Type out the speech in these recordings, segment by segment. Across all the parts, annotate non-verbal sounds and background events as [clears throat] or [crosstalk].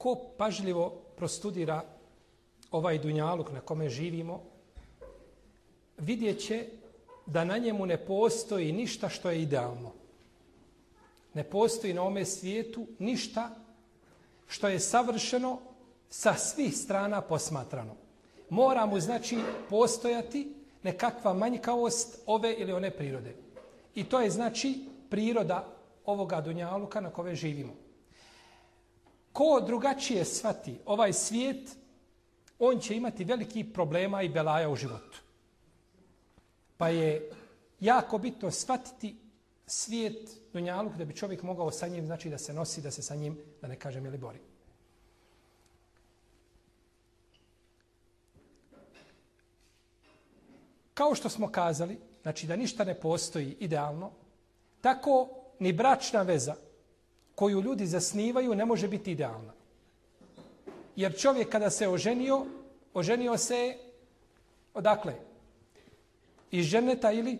ko pažljivo prostudira ovaj dunjaluk na kome živimo, vidjet će da na njemu ne postoji ništa što je idealno. Ne postoji na ome svijetu ništa što je savršeno sa svih strana posmatrano. Mora mu znači postojati nekakva manjkavost ove ili one prirode. I to je znači priroda ovoga dunjaluka na kome živimo. Ko drugačije svati ovaj svijet, on će imati veliki problema i belaja u životu. Pa je jako bitno shvatiti svijet dunjaluk da bi čovjek mogao sa njim, znači da se nosi, da se sa njim, da ne kažem, ili bori. Kao što smo kazali, znači da ništa ne postoji idealno, tako ni bračna veza koju ljudi zasnivaju ne može biti idealna. Jer čovjek kada se oženio, oženio se odakle? Iz ženeta ili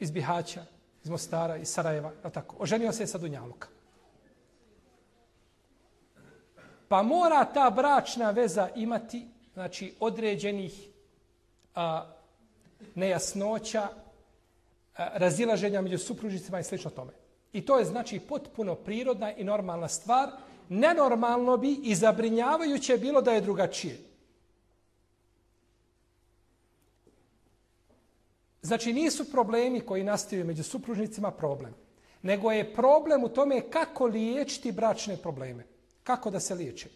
iz Bihaća, iz Mostara, iz Sarajeva, tako. Oženio se sa Dunjaluka. Pa mora ta bračna veza imati znači određenih a, nejasnoća, a, razilaženja među supružnicima i slično tome. I to je znači potpuno prirodna i normalna stvar. Nenormalno bi i zabrinjavajuće bilo da je drugačije. Znači nisu problemi koji nastaju među supružnicima problem. Nego je problem u tome kako liječiti bračne probleme. Kako da se liječe.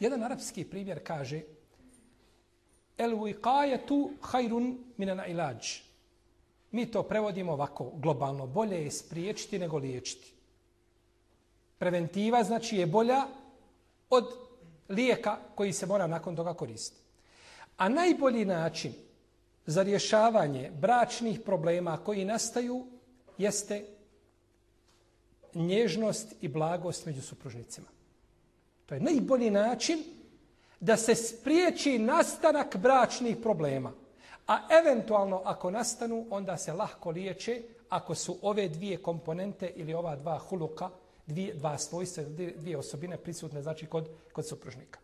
Jedan arapski primjer kaže El wiqayatu khairun min al-ilaj. Mi to prevodimo ovako globalno. Bolje je spriječiti nego liječiti. Preventiva znači je bolja od lijeka koji se mora nakon toga koristiti. A najbolji način za rješavanje bračnih problema koji nastaju jeste nježnost i blagost među supružnicima. To je najbolji način da se spriječi nastanak bračnih problema. A eventualno ako nastanu, onda se lahko liječe ako su ove dvije komponente ili ova dva huluka, dvije, dva svojstva, dvije osobine prisutne, znači kod, kod supružnika.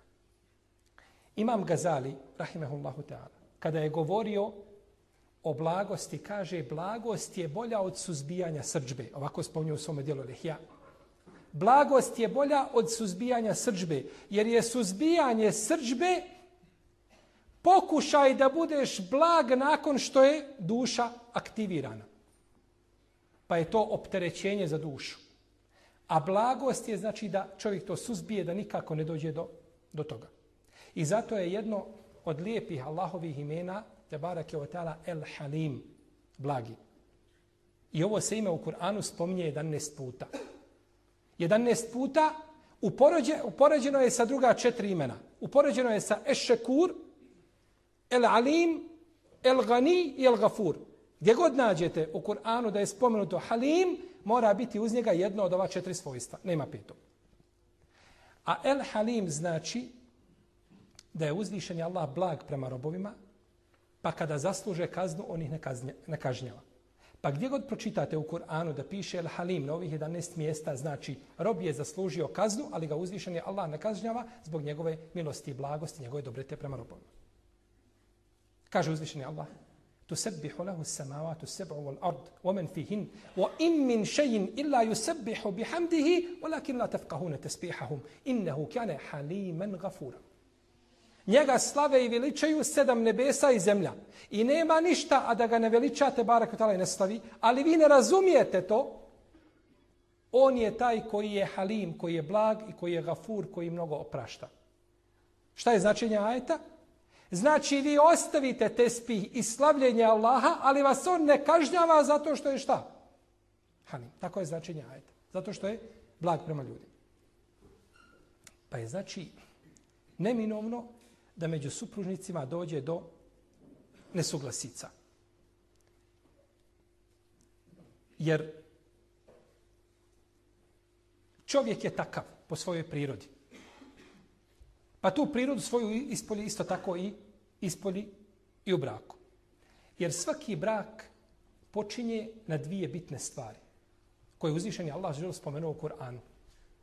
Imam Gazali, rahimehullahu ta'ala, kada je govorio o blagosti, kaže blagost je bolja od suzbijanja srđbe. Ovako spomnio u svome dijelu Lehija. Blagost je bolja od suzbijanja srđbe, jer je suzbijanje srđbe pokušaj da budeš blag nakon što je duša aktivirana. Pa je to opterećenje za dušu. A blagost je znači da čovjek to suzbije, da nikako ne dođe do, do toga. I zato je jedno od lijepih Allahovih imena, te barak je otala El Halim, blagi. I ovo se ime u Kur'anu spominje 11 puta. 11 puta upoređeno je sa druga četiri imena. Upoređeno je sa Ešekur, El Alim, El Gani i El Gafur. Gdje god nađete u Kur'anu da je spomenuto Halim, mora biti uz njega jedno od ova četiri svojstva. Nema peto. A El Halim znači da je uzvišen Allah blag prema robovima, pa kada zasluže kaznu, on ih ne kažnjava. Pa gdje god pročitate u Kur'anu da piše El Halim na ovih 11 mjesta, znači rob je zaslužio kaznu, ali ga uzvišen je Allah ne kažnjava zbog njegove milosti i blagosti, njegove dobrete prema robovima. Kaže uzvišeni Allah, تسبح له السماوات السبع والأرض ومن فيهن وإن من شيء إلا يسبح بحمده ولكن لا تفقهون تسبيحهم إنه كان حليما غفورا Njega slave i veličaju sedam nebesa i zemlja. I nema ništa, a da ga ne veličate, barak i ne slavi, ali vi ne razumijete to. On je taj koji je halim, koji je blag i koji je gafur, koji mnogo oprašta. Šta je značenje ajeta? Znači vi ostavite tespih i slavljenje Allaha, ali vas on ne kažnjava zato što je šta? Hanim. Tako je značenje ajeta. Zato što je blag prema ljudima. Pa je znači neminovno da među supružnicima dođe do nesuglasica. Jer čovjek je takav po svojoj prirodi. Pa tu prirodu svoju ispolji isto tako i ispolji i u braku. Jer svaki brak počinje na dvije bitne stvari koje je uzvišen Allah žel spomenuo u Kur'anu.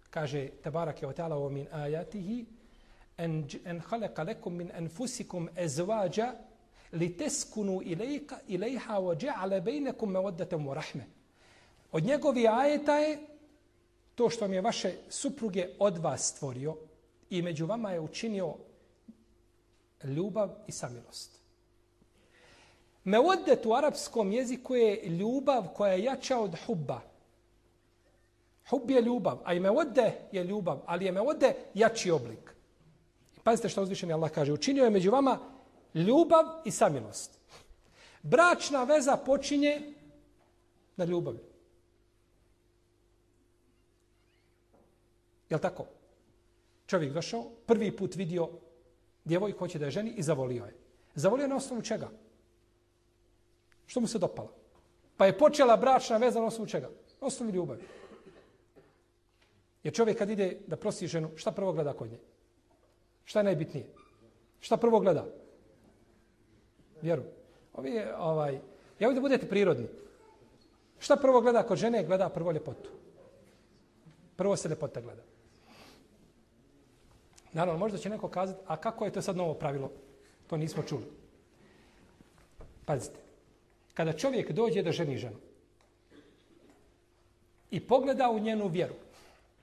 Kaže, tabarak je otala o min ajatihi, en, en haleka lekum min enfusikum ezvađa li teskunu ilajka, ilajha wa dja'ale bejnekum me oddatem u rahme. Od njegovi ajeta je to što mi je vaše supruge od vas stvorio i među vama je učinio ljubav i samilost. Meoddet u arapskom jeziku je ljubav koja je jača od hubba. Hub je ljubav, a i meodde je ljubav, ali je meodde jači oblik. Pazite što uzvišeni Allah kaže. Učinio je među vama ljubav i samilost. Bračna veza počinje na ljubavi. Je li tako? Čovjek došao, prvi put vidio djevojku hoće da je ženi i zavolio je. Zavolio je na osnovu čega? Što mu se dopalo? Pa je počela bračna veza na osnovu čega? Na osnovu ljubavi. Jer čovjek kad ide da prosi ženu, šta prvo gleda kod nje? Šta je najbitnije? Šta prvo gleda? Vjeru. Ovi je, ovaj, ja ovdje budete prirodni. Šta prvo gleda kod žene? Gleda prvo ljepotu. Prvo se ljepota gleda. Naravno, možda će neko kazati, a kako je to sad novo pravilo? To nismo čuli. Pazite. Kada čovjek dođe da ženi ženu i pogleda u njenu vjeru,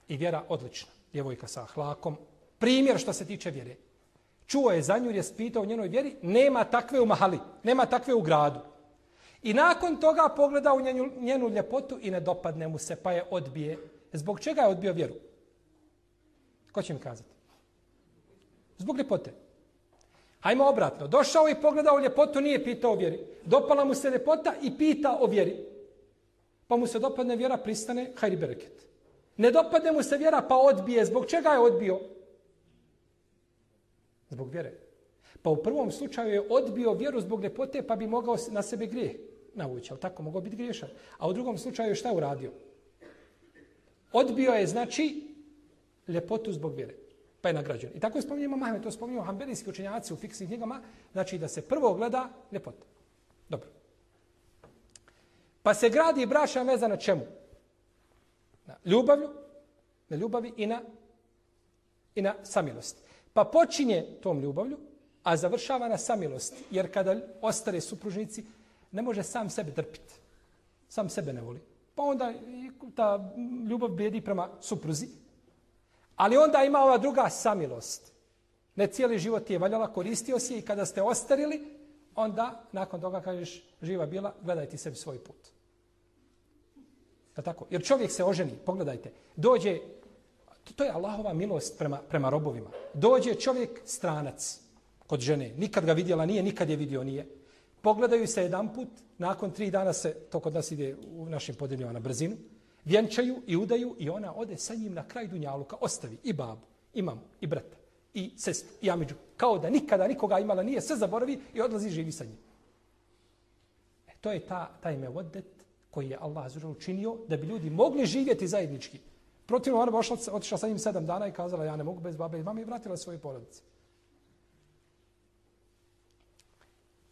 i vjera odlična, djevojka sa hlakom, primjer što se tiče vjere. Čuo je za nju, je spitao u njenoj vjeri, nema takve u mahali, nema takve u gradu. I nakon toga pogleda u njenu, njenu ljepotu i ne dopadne mu se, pa je odbije. Zbog čega je odbio vjeru? Ko će mi kazati? Zbog ljepote. Hajmo obratno. Došao i pogledao ljepotu, nije pitao o vjeri. Dopala mu se ljepota i pita o vjeri. Pa mu se dopadne vjera, pristane, hajri bereket. Ne dopadne mu se vjera, pa odbije. Zbog čega je odbio? Zbog vjere. Pa u prvom slučaju je odbio vjeru zbog ljepote, pa bi mogao na sebe grijeh navući. Ali tako, mogao biti griješan. A u drugom slučaju šta je uradio? Odbio je, znači, ljepotu zbog vjere. Pa je nagrađen. I tako je spominjeno Mahmed, to spominjeno hambelijski učenjaci u fiksnim knjigama, znači da se prvo gleda ljepota. Dobro. Pa se gradi brašna veza na čemu? Na ljubavlju, na ljubavi i na, i na samilosti. Pa počinje tom ljubavlju, a završava na samilosti. Jer kada ostare supružnici, ne može sam sebe trpiti. Sam sebe ne voli. Pa onda ta ljubav bedi prema supruzi. Ali onda ima ova druga samilost. Ne cijeli život je valjala, koristio si i kada ste ostarili, onda nakon toga kažeš živa bila, gledaj ti sebi svoj put. Je tako? Jer čovjek se oženi, pogledajte, dođe To je Allahova milost prema, prema robovima. Dođe čovjek stranac kod žene. Nikad ga vidjela nije, nikad je vidio nije. Pogledaju se jedan put, nakon tri dana se, to kod nas ide u našim podeljima na brzinu, vjenčaju i udaju i ona ode sa njim na kraj Dunjaluka, ostavi i babu, i mamu, i brata, i sestru, i ameđu. Kao da nikada nikoga imala nije, sve zaboravi i odlazi živi sa njim. E, to je ta, taj mevodet koji je Allah učinio da bi ljudi mogli živjeti zajednički. Protivno, ona bi otišla sa njim sedam dana i kazala ja ne mogu bez babe i mame i vratila svoje porodice.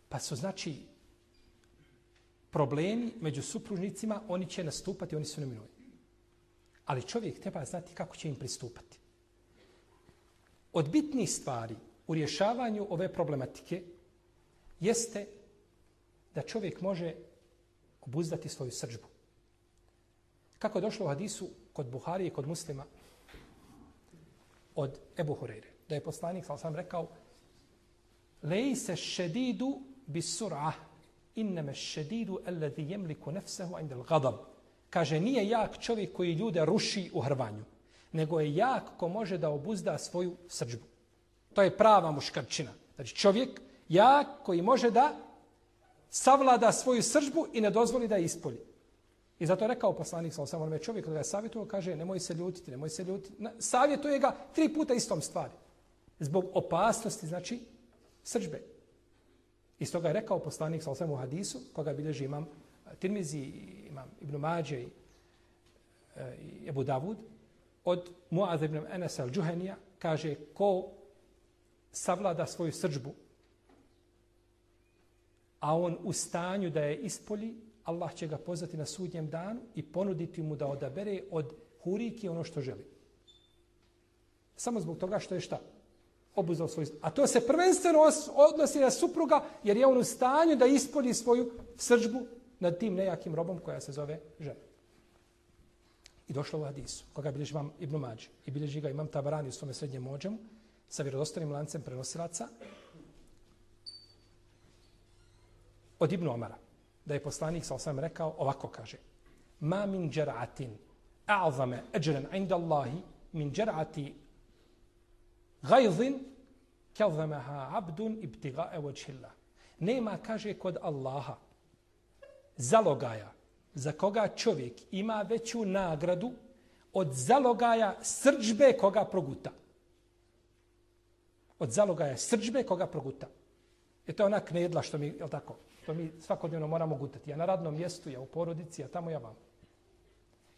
Pa su znači problemi među supružnicima, oni će nastupati, oni su neminovni. Ali čovjek treba znati kako će im pristupati. Od bitnih stvari u rješavanju ove problematike jeste da čovjek može obuzdati svoju srđbu. Kako je došlo u hadisu kod Buhari i kod muslima od Ebu Hureyre. Da je poslanik, sam sam rekao, lej se šedidu bi sur'ah, inneme šedidu alladhi jemliku nefsehu indel gadab. Kaže, nije jak čovjek koji ljude ruši u hrvanju, nego je jak ko može da obuzda svoju srđbu. To je prava muškarčina. Znači čovjek jak koji može da savlada svoju srđbu i ne dozvoli da je ispolji. I zato je rekao poslanik sa osam onome čovjeku da je savjetuo, kaže nemoj se ljutiti, nemoj se ljutiti. Savjetuje ga tri puta istom stvari. Zbog opasnosti, znači, srđbe. I toga je rekao poslanik sa osam u hadisu, koga bilježi imam e, Tirmizi, imam Ibn Mađe i, e, i Ebu Davud, od Muaz ibn Enes al-Džuhenija, kaže ko savlada svoju srđbu, a on u stanju da je ispolji, Allah će ga pozvati na sudnjem danu i ponuditi mu da odabere od hurike ono što želi. Samo zbog toga što je šta? Obuzao svoj... A to se prvenstveno odnosi na supruga, jer je on u stanju da ispolji svoju srđbu nad tim nejakim robom koja se zove žena. I došlo u hadisu, koga bilježi vam Ibn Mađi. I bilježi ga imam tabarani u svome srednjem mođemu, sa vjerodostanim lancem prenosilaca, od Ibn Omara, da je poslanik sa osam rekao, ovako kaže, ma min džeratin, a'zame eđren inda Allahi, min džerati gajzin, kelzamaha abdun ibtiga evo. Nema, kaže, kod Allaha, zalogaja za koga čovjek ima veću nagradu od zalogaja srđbe koga proguta. Od zalogaja srđbe koga proguta. E, je to ona knedla što mi, je tako, To mi svakodnevno moramo gutati. Ja na radnom mjestu, ja u porodici, ja tamo, ja vam.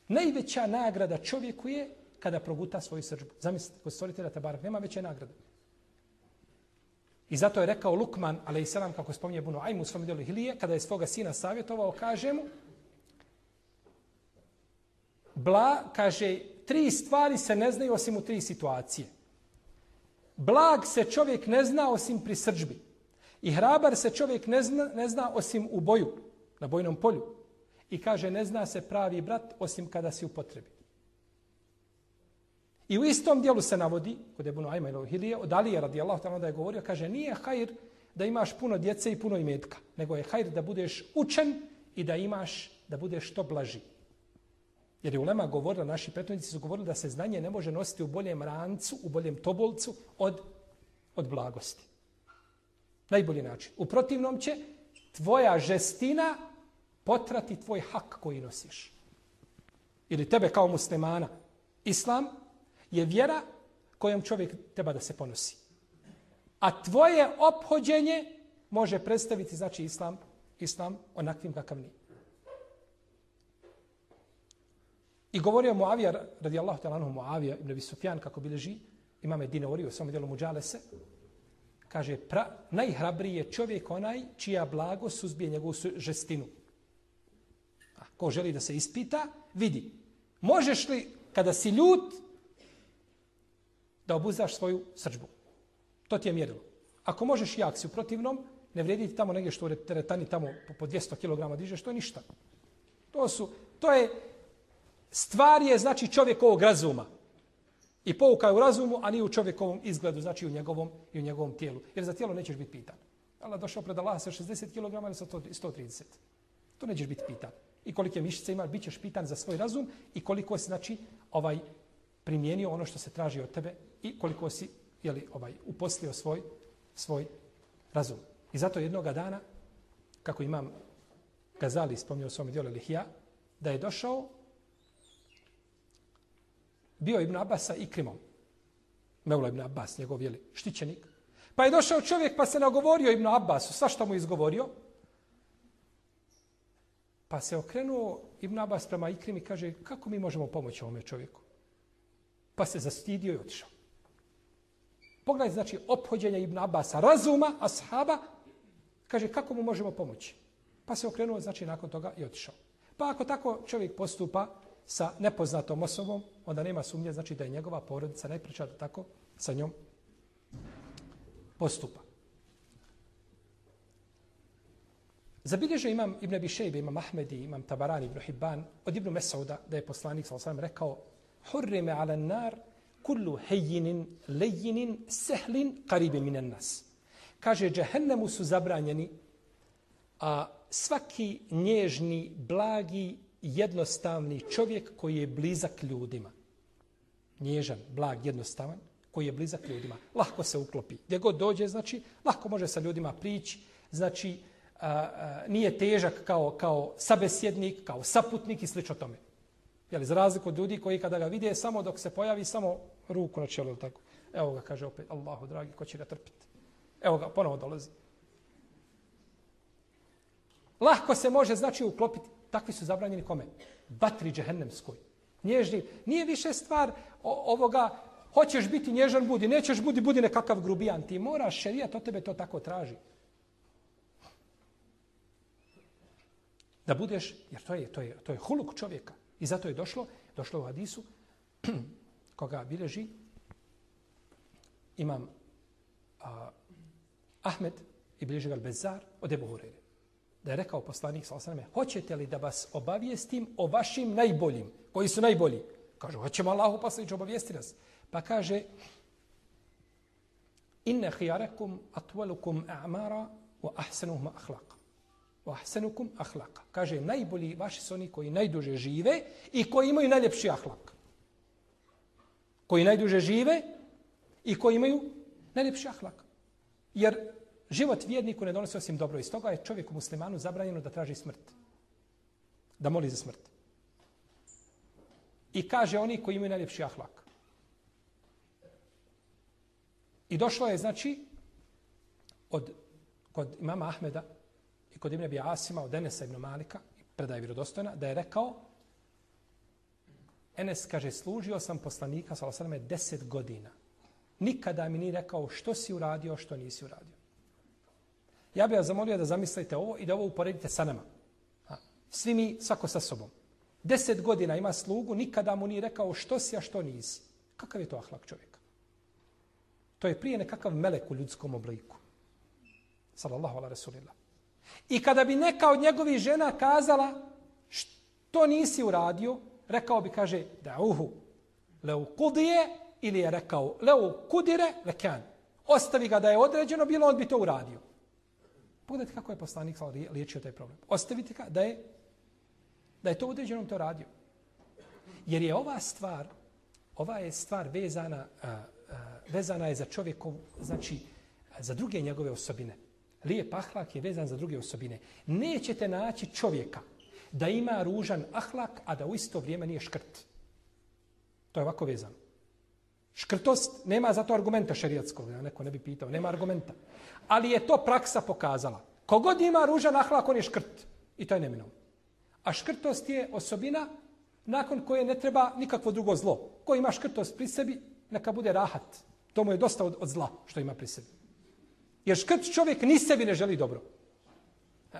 Najveća nagrada čovjeku je kada proguta svoju srđbu. Zamislite, kod stvoritelja Tabarak, nema veće nagrade. I zato je rekao Lukman, ali i selam, kako spominje Bunu Ajmu u svom djelu Hilije, kada je svoga sina savjetovao, kaže mu, Bla, kaže, tri stvari se ne znaju osim u tri situacije. Blag se čovjek ne zna osim pri srđbi. I hrabar se čovjek ne zna, ne zna osim u boju, na bojnom polju. I kaže, ne zna se pravi brat osim kada si u potrebi. I u istom dijelu se navodi, kod je Bunu Ajma ili od Alije radijallahu ta'ala da je govorio, kaže, nije hajr da imaš puno djece i puno imetka, nego je hajr da budeš učen i da imaš, da budeš što blaži. Jer je Ulema govorila, naši prethodnici su govorili da se znanje ne može nositi u boljem rancu, u boljem tobolcu od, od blagosti. Najbolji način. U protivnom će tvoja žestina potrati tvoj hak koji nosiš. Ili tebe kao muslimana. Islam je vjera kojom čovjek treba da se ponosi. A tvoje ophođenje može predstaviti, znači, islam, islam onakvim kakav nije. I govorio Muavija, radijallahu ta'ala anhu Muavija, ibn Abi Sufjan, kako bileži, ima Medine u svom dijelu Muđalese, kaže, pra, najhrabriji je čovjek onaj čija blago suzbije njegovu žestinu. A ko želi da se ispita, vidi. Možeš li, kada si ljut, da obuzdaš svoju srđbu? To ti je mjerilo. Ako možeš jak si u protivnom, ne vredi ti tamo negdje što u teretani tamo po 200 kg dižeš, to je ništa. To su, to je, Stvar je, znači, čovjekovog razuma. I pouka je u razumu, a nije u čovjekovom izgledu, znači u njegovom, i u njegovom tijelu. Jer za tijelo nećeš biti pitan. Allah došao pred Allah sa 60 kg ili sa 130. To nećeš biti pitan. I kolike mišice ima, bit ćeš pitan za svoj razum i koliko si, znači, ovaj, primijenio ono što se traži od tebe i koliko si, jeli, ovaj, uposlio svoj, svoj razum. I zato jednoga dana, kako imam Gazali spomnio u svom dijelu Lihija, da je došao bio Ibn Abbas sa Ikrimom. Mevla Ibn Abbas, njegov jeli, štićenik. Pa je došao čovjek pa se nagovorio Ibn Abbasu, sva što mu izgovorio. Pa se okrenuo Ibn Abbas prema Ikrim i kaže, kako mi možemo pomoći ovome čovjeku? Pa se zastidio i otišao. Pogledaj, znači, ophođenja Ibn Abasa, razuma, ashaba, kaže, kako mu možemo pomoći? Pa se okrenuo, znači, nakon toga i otišao. Pa ako tako čovjek postupa, sa nepoznatom osobom, onda nema sumnje, znači da je njegova porodica najpriča da tako sa njom postupa. Zabilježio imam Ibn Abi Shejbe, imam Ahmedi, imam Tabarani, Ibn Hibban, od Ibn Mesauda, da je poslanik sallam, rekao Hurrime ala nar kullu hejinin, lejinin, sehlin, karibin minan nas. Kaže, džehennemu su zabranjeni a svaki nježni, blagi jednostavni čovjek koji je blizak ljudima. Nježan, blag, jednostavan, koji je blizak ljudima. Lahko se uklopi. Gdje god dođe, znači, lahko može sa ljudima prići. Znači, a, a, nije težak kao, kao sabesjednik, kao saputnik i slično tome. Jeli, za razliku od ljudi koji kada ga vide, samo dok se pojavi, samo ruku na čelo, tako. Evo ga, kaže opet, Allahu dragi, ko će ga trpiti? Evo ga, ponovo dolazi. Lahko se može, znači, uklopiti takvi su zabranjeni kome? Vatri džehennemskoj. Nježni. Nije više stvar ovoga, hoćeš biti nježan, budi, nećeš budi, budi nekakav grubijan. Ti moraš, šerijat od tebe to tako traži. Da budeš, jer to je, to je, to je huluk čovjeka. I zato je došlo, došlo u hadisu, koga bileži imam a, Ahmed i bileži ga Bezar od Ebu Hureyre. Da je rekao poslanik sa osaname, hoćete li da vas obavijestim o vašim najboljim, koji su najbolji? Kažu, hoćemo Allahu poslanić obavijesti nas. Pa kaže, inne hijarekum atvalukum a'mara wa ahsanuhum ahlaqa. Wa ahsanukum ahlaqa. Kaže, najbolji vaši su oni koji najduže žive i koji imaju najljepši ahlak. Koji najduže žive i koji imaju najljepši ahlak. Jer život vjerniku ne donosi osim dobro. Iz toga je čovjeku muslimanu zabranjeno da traži smrt. Da moli za smrt. I kaže oni koji imaju najljepši ahlak. I došlo je, znači, od, kod imama Ahmeda i kod Ibn Abi Asima, od Enesa ibn Malika, predaje vjerodostojna, da je rekao, Enes kaže, služio sam poslanika, sala sveme, deset godina. Nikada mi nije rekao što si uradio, što nisi uradio. Ja bih vas zamolio da zamislite ovo i da ovo uporedite sa nama. Svi mi, svako sa sobom. Deset godina ima slugu, nikada mu nije rekao što si, a što nisi. Kakav je to ahlak čovjeka? To je prije nekakav melek u ljudskom obliku. Salallahu ala rasulillah. I kada bi neka od njegovih žena kazala što nisi uradio, rekao bi, kaže, da uhu, leu kudije, ili je rekao, leu kudire, lekan. Ostavi ga da je određeno, bilo on bi to uradio. Pogledajte kako je poslanik liječio taj problem. Ostavite ga da je, da je to određeno, on to radio. Jer je ova stvar, ova je stvar vezana, a, a, vezana je za čovjekov, znači, za druge njegove osobine. Lijep ahlak je vezan za druge osobine. Nećete naći čovjeka da ima ružan ahlak, a da u isto vrijeme nije škrt. To je ovako vezano. Škrtost, nema zato argumenta šerijatskog, ja neko ne bi pitao, nema argumenta. Ali je to praksa pokazala. Kogod ima ružan ahlak, on je škrt. I to je neminom. A škrtost je osobina nakon koje ne treba nikakvo drugo zlo. Ko ima škrtost pri sebi, neka bude rahat. To mu je dosta od, od zla što ima pri sebi. Jer škrt čovjek ni sebi ne želi dobro.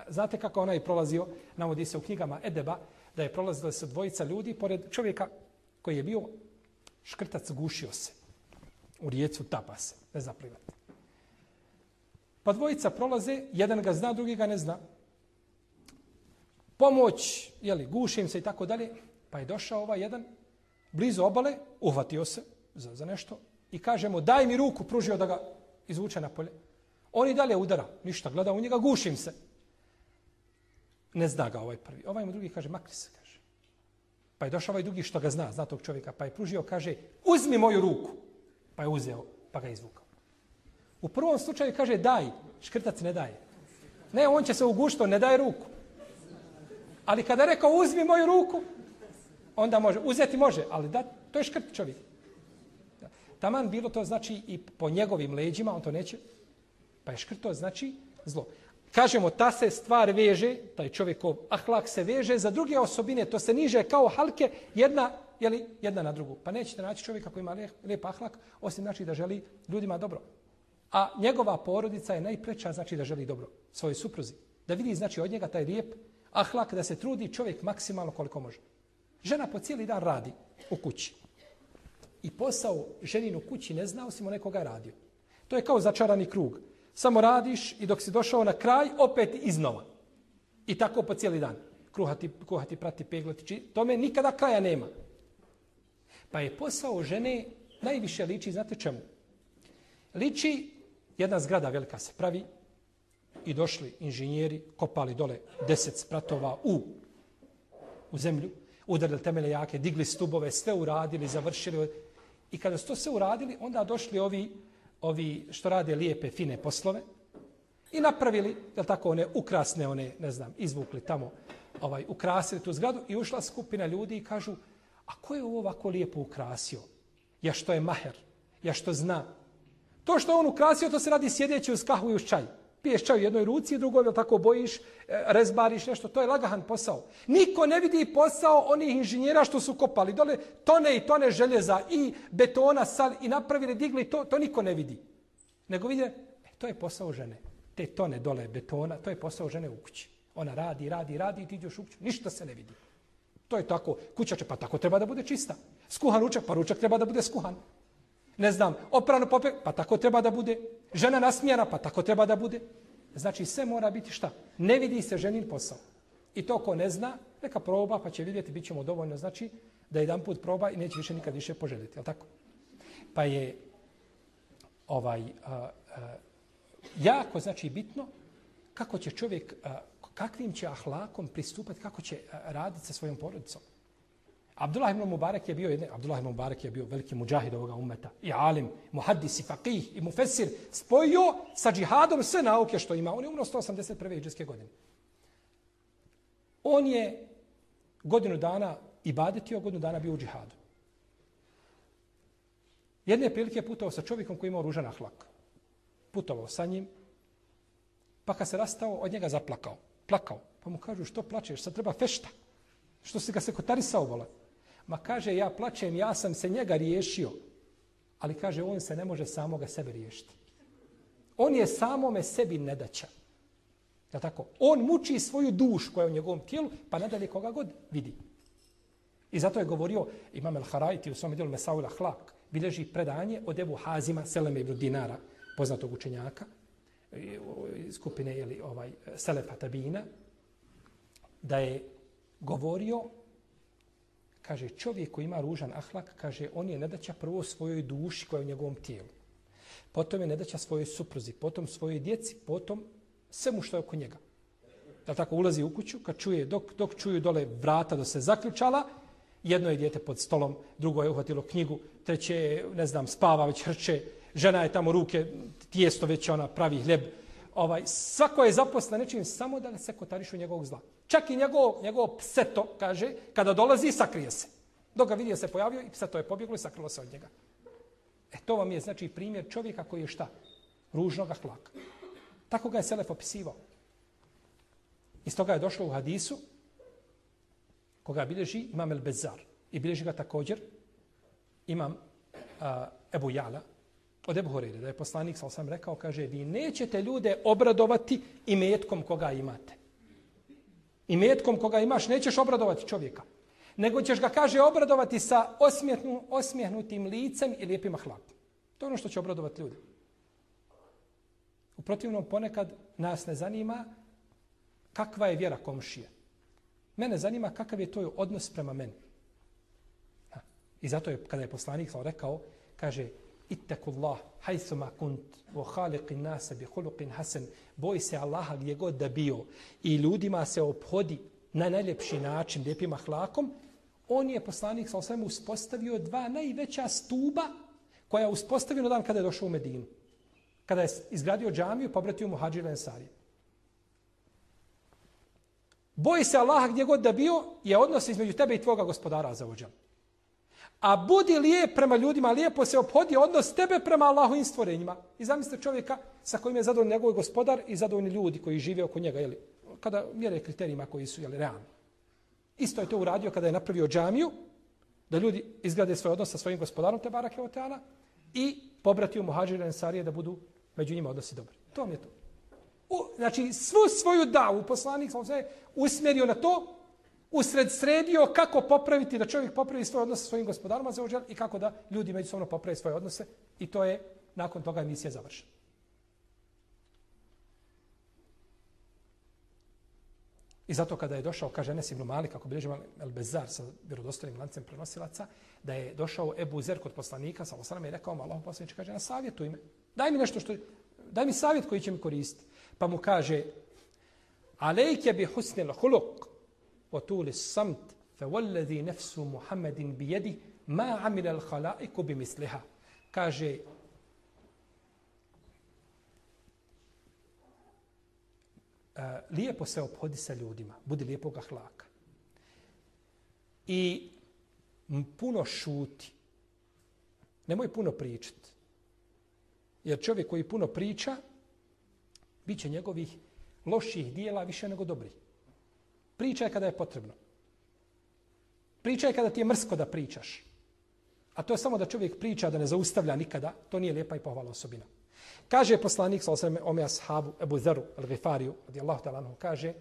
Znate kako ona je prolazio, navodi se u knjigama Edeba, da je prolazila se dvojica ljudi pored čovjeka koji je bio škrtac, gušio se. U rijecu tapa se, ne zaplivati. Pa dvojica prolaze, jedan ga zna, drugi ga ne zna. Pomoć, jeli, gušim se i tako dalje. Pa je došao ovaj jedan, blizu obale, uhvatio se za, za nešto i kaže mu, daj mi ruku, pružio da ga izvuče na polje. On i dalje udara, ništa, gleda u njega, gušim se. Ne zna ga ovaj prvi. Ovaj mu drugi kaže, makri se, kaže. Pa je došao ovaj drugi što ga zna, zna tog čovjeka, pa je pružio, kaže, uzmi moju ruku. Pa je uzeo, pa ga izvukao. U prvom slučaju kaže, daj, škrtac ne daje. Ne, on će se ugušto, ne daje ruku. Ali kada je rekao, uzmi moju ruku, onda može, uzeti može, ali da, to je škrt čovjek. Taman bilo to znači i po njegovim leđima, on to neće, pa je škrt to znači zlo kažemo, ta se stvar veže, taj čovjekov ahlak se veže za druge osobine, to se niže kao halke, jedna, jeli, jedna na drugu. Pa nećete naći čovjeka koji ima lijep, lijep ahlak, osim znači da želi ljudima dobro. A njegova porodica je najpreča, znači da želi dobro svojoj supruzi. Da vidi, znači, od njega taj lijep ahlak, da se trudi čovjek maksimalno koliko može. Žena po cijeli dan radi u kući. I posao ženin u kući ne zna, osim nekoga radio. To je kao začarani krug. Samo radiš i dok si došao na kraj, opet iznova. I tako po cijeli dan. Kruhati, kuhati, prati, peglati. Či, tome nikada kraja nema. Pa je posao žene najviše liči, znate čemu? Liči, jedna zgrada velika se pravi i došli inženjeri, kopali dole deset spratova u, u zemlju, udarili temelje jake, digli stubove, sve uradili, završili. I kada su to sve uradili, onda došli ovi ovi što rade lijepe, fine poslove i napravili, je tako, one ukrasne, one, ne znam, izvukli tamo, ovaj, ukrasili tu zgradu i ušla skupina ljudi i kažu, a ko je ovo ovako lijepo ukrasio? Ja što je maher? Ja što zna? To što on ukrasio, to se radi sjedeći uz kahvu i uz čaj piješ čaj u jednoj ruci, drugoj ili tako bojiš, e, rezbariš nešto, to je lagahan posao. Niko ne vidi posao onih inženjera što su kopali dole tone i tone željeza i betona, sal i napravili, digli, to, to niko ne vidi. Nego vidi, e, to je posao žene. Te tone dole betona, to je posao žene u kući. Ona radi, radi, radi i ti ideš u kuću. Ništa se ne vidi. To je tako. Kuća će, pa tako treba da bude čista. Skuhan ručak, pa ručak treba da bude skuhan. Ne znam, oprano pope, pa tako treba da bude. Žena nasmijena, pa tako treba da bude. Znači, sve mora biti šta? Ne vidi se ženin posao. I to ko ne zna, neka proba, pa će vidjeti, bit ćemo dovoljno, znači, da jedan put proba i neće više nikad više poželjeti. Je tako? Pa je ovaj, a, a, jako, znači, bitno kako će čovjek, a, kakvim će ahlakom pristupati, kako će raditi sa svojom porodicom. Abdullah ibn Mubarak je bio jedan, Abdullah ibn Mubarak je bio veliki muđahid ovoga ummeta, i alim, muhaddis, i faqih, i mufessir, spojio sa džihadom sve nauke što ima. On je umro 181. iđeske godine. On je godinu dana ibadetio, godinu dana bio u džihadu. Jedne prilike je putovao sa čovjekom koji imao ružan ahlak. Putovao sa njim, pa kad se rastao, od njega zaplakao. Plakao. Pa mu kažu, što plačeš, sad treba fešta. Što se ga sekotarisao volat. Ma kaže, ja plaćem, ja sam se njega riješio. Ali kaže, on se ne može samoga sebe riješiti. On je samome sebi nedaća. Ja tako? On muči svoju dušu koja je u njegovom tijelu, pa nadalje koga god vidi. I zato je govorio Imam el-Harajti u svom dijelu Mesaul Ahlak, bilježi predanje od Ebu Hazima, Seleme ibn Dinara, poznatog učenjaka, e, skupine jeli, ovaj, Selefa Tabina, da je govorio kaže čovjek koji ima ružan ahlak, kaže on je nedaća prvo svojoj duši koja je u njegovom tijelu. Potom je nedaća svojoj supruzi, potom svojoj djeci, potom svemu što je oko njega. Da tako ulazi u kuću, kad čuje, dok, dok čuju dole vrata da se zaključala, jedno je dijete pod stolom, drugo je uhvatilo knjigu, treće je, ne znam, spava već hrče, žena je tamo ruke, tijesto već ona pravi hljeb. Ovaj, svako je zaposlen nečim samo da se kotarišu njegovog zla. Čak i njegov, njegov pseto, kaže, kada dolazi, sakrije se. Dok ga vidio se pojavio i pseto je pobjeglo i sakrilo se od njega. E to vam je znači primjer čovjeka koji je šta? Ružnog ahlaka. Tako ga je Selef opisivao. Iz toga je došlo u hadisu koga bilježi imam El Bezar. I bilježi ga također imam uh, Ebu Jala od Ebu Horeire, da je poslanik, sal sam rekao, kaže, vi nećete ljude obradovati imetkom koga imate. I metkom koga imaš nećeš obradovati čovjeka. Nego ćeš ga, kaže, obradovati sa osmjehnu, osmjehnutim licem i lijepim ahlakom. To je ono što će obradovati ljudi. U protivnom ponekad nas ne zanima kakva je vjera komšije. Mene zanima kakav je to odnos prema meni. I zato je, kada je poslanik rekao, kaže, ittakullah hajthuma kunt wa khaliqin nasa bi khuluqin hasan. Boj se Allaha gdje god da bio i ljudima se obhodi na najljepši način lijepim ahlakom. On je poslanik sa osvijem uspostavio dva najveća stuba koja je uspostavio na dan kada je došao u Medinu. Kada je izgradio džamiju pobratio mu hađi Ensari boj se Allaha gdje god da bio je odnos između tebe i tvoga gospodara za ođan A budi lijep prema ljudima, lijepo se obhodi odnos tebe prema Allahovim stvorenjima. I zamislite čovjeka sa kojim je zadovoljni njegov gospodar i zadovoljni ljudi koji žive oko njega, jeli, kada mjere kriterijima koji su jeli, realni. Isto je to uradio kada je napravio džamiju, da ljudi izgrade svoj odnos sa svojim gospodarom, te barake oteana, i pobratio muhađira ensarije da budu među njima odnosi dobri. To vam je to. U, znači, svu svoju davu poslanik sam se usmjerio na to usred sredio kako popraviti, da čovjek popravi svoje odnose sa svojim gospodarom za uđel i kako da ljudi međusobno popravi svoje odnose i to je nakon toga emisija završena. I zato kada je došao, kaže Enes ibn Malik, kako bilježi El Bezar sa vjerodostojnim lancem prenosilaca, da je došao Ebu Zer kod poslanika, sa osanama i rekao, malo poslanič, kaže, na savjetu ime. Daj mi nešto što, daj mi savjet koji će mi koristiti. Pa mu kaže, alejke bi husnil huluk, وطول الصمت فوالذي نفس محمد بيده ما عمل الخلائق بمثلها kaže lijepo se obhodi sa ljudima, budi lijepog ahlaka. I puno šuti. Nemoj puno pričati. Jer čovjek koji puno priča, bit će njegovih loših dijela više nego dobrih. Pričaj kada je potrebno. Pričaj kada ti je mrsko da pričaš. A to je samo da čovjek priča, da ne zaustavlja nikada. To nije lijepa i pohvala osobina. Kaže poslanik, sa osreme, ome ashabu, Ebu Zeru, al-Gifariju, radijallahu ta'ala, kaže,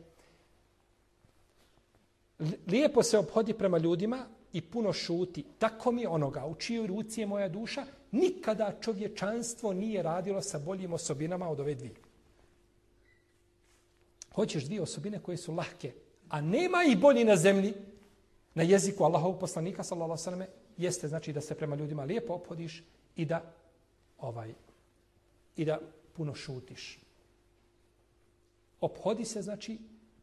lijepo se obhodi prema ljudima i puno šuti. Tako mi onoga u čijoj ruci je moja duša, nikada čovječanstvo nije radilo sa boljim osobinama od ove dvije. Hoćeš dvije osobine koje su lahke, a nema ih bolji na zemlji, na jeziku Allahovog poslanika, sallallahu sallam, jeste znači da se prema ljudima lijepo ophodiš i da ovaj i da puno šutiš. Ophodi se, znači,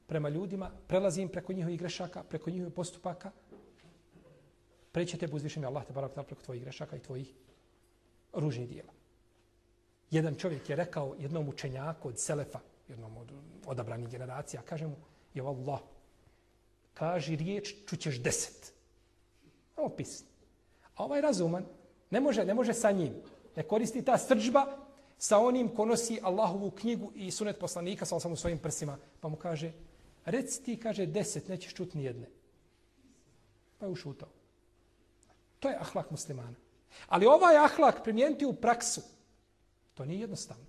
prema ljudima, prelazi im preko njihovih grešaka, preko njihovih postupaka, preće tebe uzvišenje Allah te barak preko tvojih grešaka i tvojih ružnih dijela. Jedan čovjek je rekao jednom učenjaku od Selefa, jednom od odabranih generacija, kaže mu, je Allah, kaži riječ, čućeš deset. Opis. A ovaj razuman, ne može, ne može sa njim. Ne koristi ta srđba sa onim ko nosi Allahovu knjigu i sunet poslanika sa u svojim prsima. Pa mu kaže, reci ti, kaže, deset, nećeš čut ni jedne. Pa je ušutao. To je ahlak muslimana. Ali ovaj ahlak primijeniti u praksu, to nije jednostavno.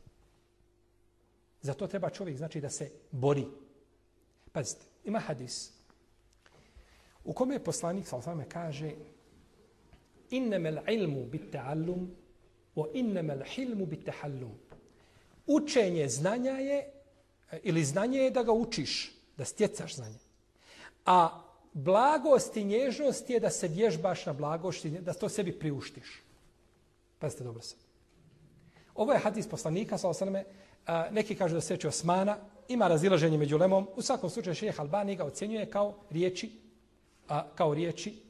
Zato treba čovjek, znači, da se bori. Pazite, ima hadis. U kome je poslanik, sa osvame, kaže innemel ilmu bit ta'allum o innemel hilmu bit tahallum. Učenje znanja je, eh, ili znanje je da ga učiš, da stjecaš znanje. A blagost i nježnost je da se vježbaš na blagost da to sebi priuštiš. Pazite dobro sad. Ovo je hadis poslanika, sa osaname, eh, neki kažu da se Osmana, ima razilaženje među lemom, u svakom slučaju šeheh Albani ga ocjenjuje kao riječi, a, kao riječi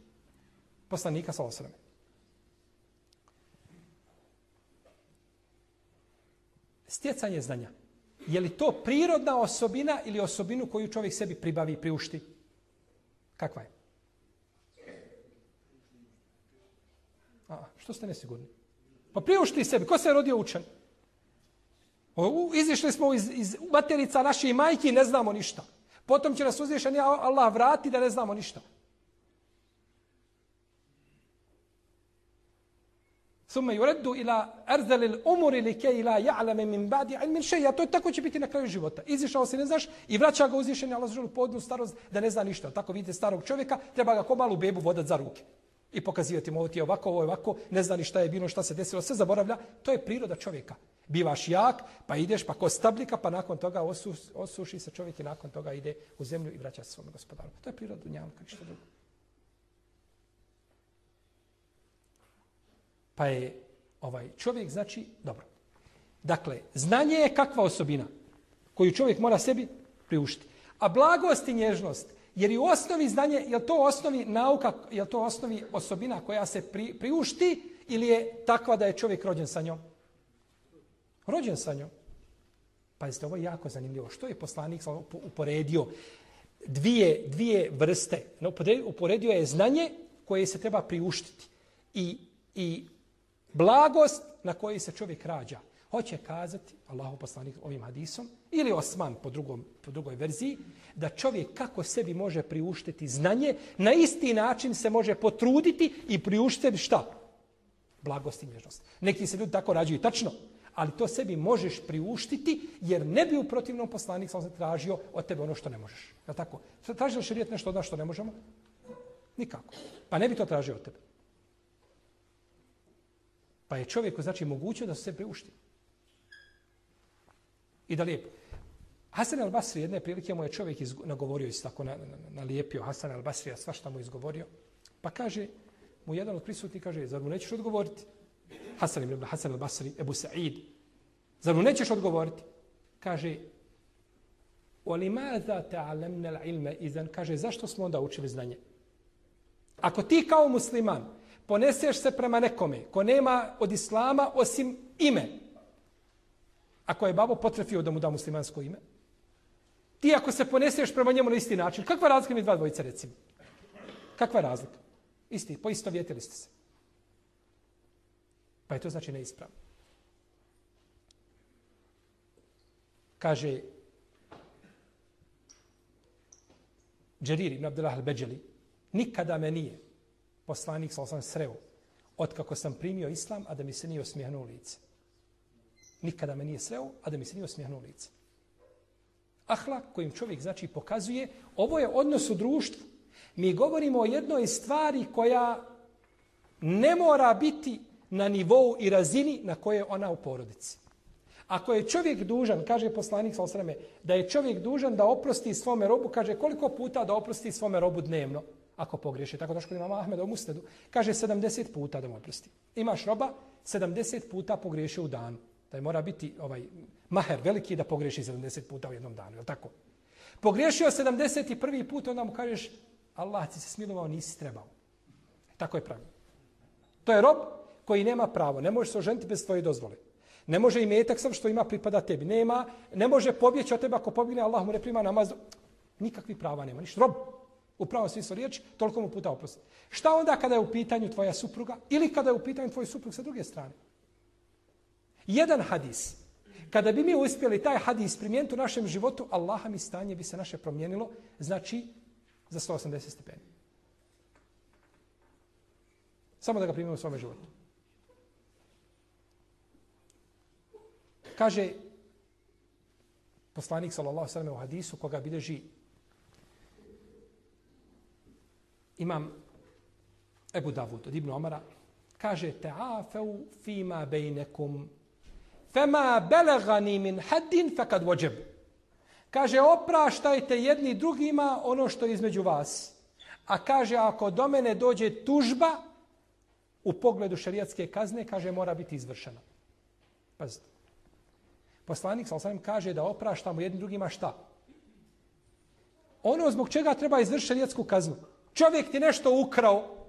poslanika, sa osvrame. Stjecanje znanja. Je li to prirodna osobina ili osobinu koju čovjek sebi pribavi i priušti? Kakva je? A, što ste nesigurni? Pa priušti sebi. Ko se je rodio učen? Izišli smo iz, iz materica naše majke i ne znamo ništa. Potom će nas uzvišen Allah vrati da ne znamo ništa. ثم يرد ila ارذل umuri likay la ya'lam min ba'di ilmin shay'a. To je tako će biti na kraju života. Izišao se ne znaš i vraća ga uzvišeni Allah dželle podnu starost da ne zna ništa. Tako vidite starog čovjeka, treba ga ko malu bebu vodat za ruke i pokazivati mu ovo ti je ovako, ovo je ovako, ne zna ni šta je bilo, šta se desilo, sve zaboravlja. To je priroda čovjeka. Bivaš jak, pa ideš, pa ko stablika, pa nakon toga osuši, osuši se čovjek i nakon toga ide u zemlju i vraća se svom gospodaru. To je priroda dunjavka, ništa drugo. Pa je ovaj čovjek, znači, dobro. Dakle, znanje je kakva osobina koju čovjek mora sebi priuštiti. A blagost i nježnost, jer i u osnovi znanje, je to osnovi nauka, je to osnovi osobina koja se pri, priušti ili je takva da je čovjek rođen sa njom? Rođen sa njom. Pazite, ovo je jako zanimljivo. Što je poslanik uporedio? Dvije, dvije vrste. Uporedio je znanje koje se treba priuštiti. I, i blagost na kojoj se čovjek rađa. Hoće kazati, Allahu poslanik ovim hadisom, ili Osman po, drugom, po drugoj verziji, da čovjek kako sebi može priuštiti znanje, na isti način se može potruditi i priuštiti šta? Blagost i nježnost. Neki se ljudi tako rađuju, tačno, ali to sebi možeš priuštiti, jer ne bi u protivnom poslanik sam se tražio od tebe ono što ne možeš. Je tako? Traži li nešto od nas što ne možemo? Nikako. Pa ne bi to tražio od tebe. Pa je čovjeku znači moguće da se priušti. I da lijepo. Hasan al-Basri jedne prilike mu je čovjek izgo, nagovorio isto tako, na, na, na lijepio Hasan al-Basri, a sva šta mu izgovorio. Pa kaže, mu jedan od prisutnih kaže, zar mu nećeš odgovoriti? Hasan ibn Hasan al-Basri, Ebu Sa'id, zar mu nećeš odgovoriti? Kaže, وَلِمَاذَا تَعَلَمْنَا الْعِلْمَ izan Kaže, zašto smo onda učili znanje? Ako ti kao musliman poneseš se prema nekome ko nema od islama osim ime, ako je babo potrefio da mu da muslimansko ime, ti ako se poneseš prema njemu na isti način, kakva razlika mi dva dvojice recimo? Kakva razlika? Isti, po isto vjetili ste se. Pa je to znači neispravno. Kaže Džerir ibn Abdullah al-Beđeli, nikada me nije poslanik sa osam sreo Otkako sam primio islam, a da mi se nije osmijehnuo lice. Nikada me nije sreo, a da mi se nije osmijehnuo lice. Ahlak kojim čovjek znači pokazuje, ovo je odnos u društvu. Mi govorimo o jednoj stvari koja ne mora biti na nivou i razini na koje je ona u porodici. Ako je čovjek dužan, kaže poslanik sa osreme, da je čovjek dužan da oprosti svome robu, kaže koliko puta da oprosti svome robu dnevno, ako pogriješi. Tako da što imama Ahmeda u Musnedu, kaže 70 puta da mu oprosti. Imaš roba, 70 puta pogriješi u danu. Da je mora biti ovaj maher veliki da pogriješi 70 puta u jednom danu, je tako? Pogriješio 71. put, onda mu kažeš, Allah ti se smilovao, nisi trebao. Tako je pravilo. To je rob koji nema pravo, ne može se oženiti bez tvoje dozvole. Ne može i metak sam što ima pripada tebi. Nema, ne može pobjeći od tebe ako pobjegne, Allah mu ne prima namaz. Nikakvi prava nema, ništa. Rob, u pravom smislu riječi, toliko mu puta oprosti. Šta onda kada je u pitanju tvoja supruga ili kada je u pitanju tvoj suprug sa druge strane? Jedan hadis. Kada bi mi uspjeli taj hadis primijeniti u našem životu, Allaha mi stanje bi se naše promijenilo, znači za 180 stepeni. Samo da ga primimo u svome životu. Kaže poslanik sallallahu sallam u hadisu koga bilježi imam Ebu Davud od Ibnu Omara kaže ta'afeu fima bejnekum fema belegani min haddin fekad vođeb kaže opraštajte jedni drugima ono što je između vas a kaže ako do mene dođe tužba u pogledu šarijatske kazne kaže mora biti izvršena pazite Poslanik sa kaže da opraštamo jedni drugima šta? Ono zbog čega treba izvršiti šarijetsku kaznu. Čovjek ti nešto ukrao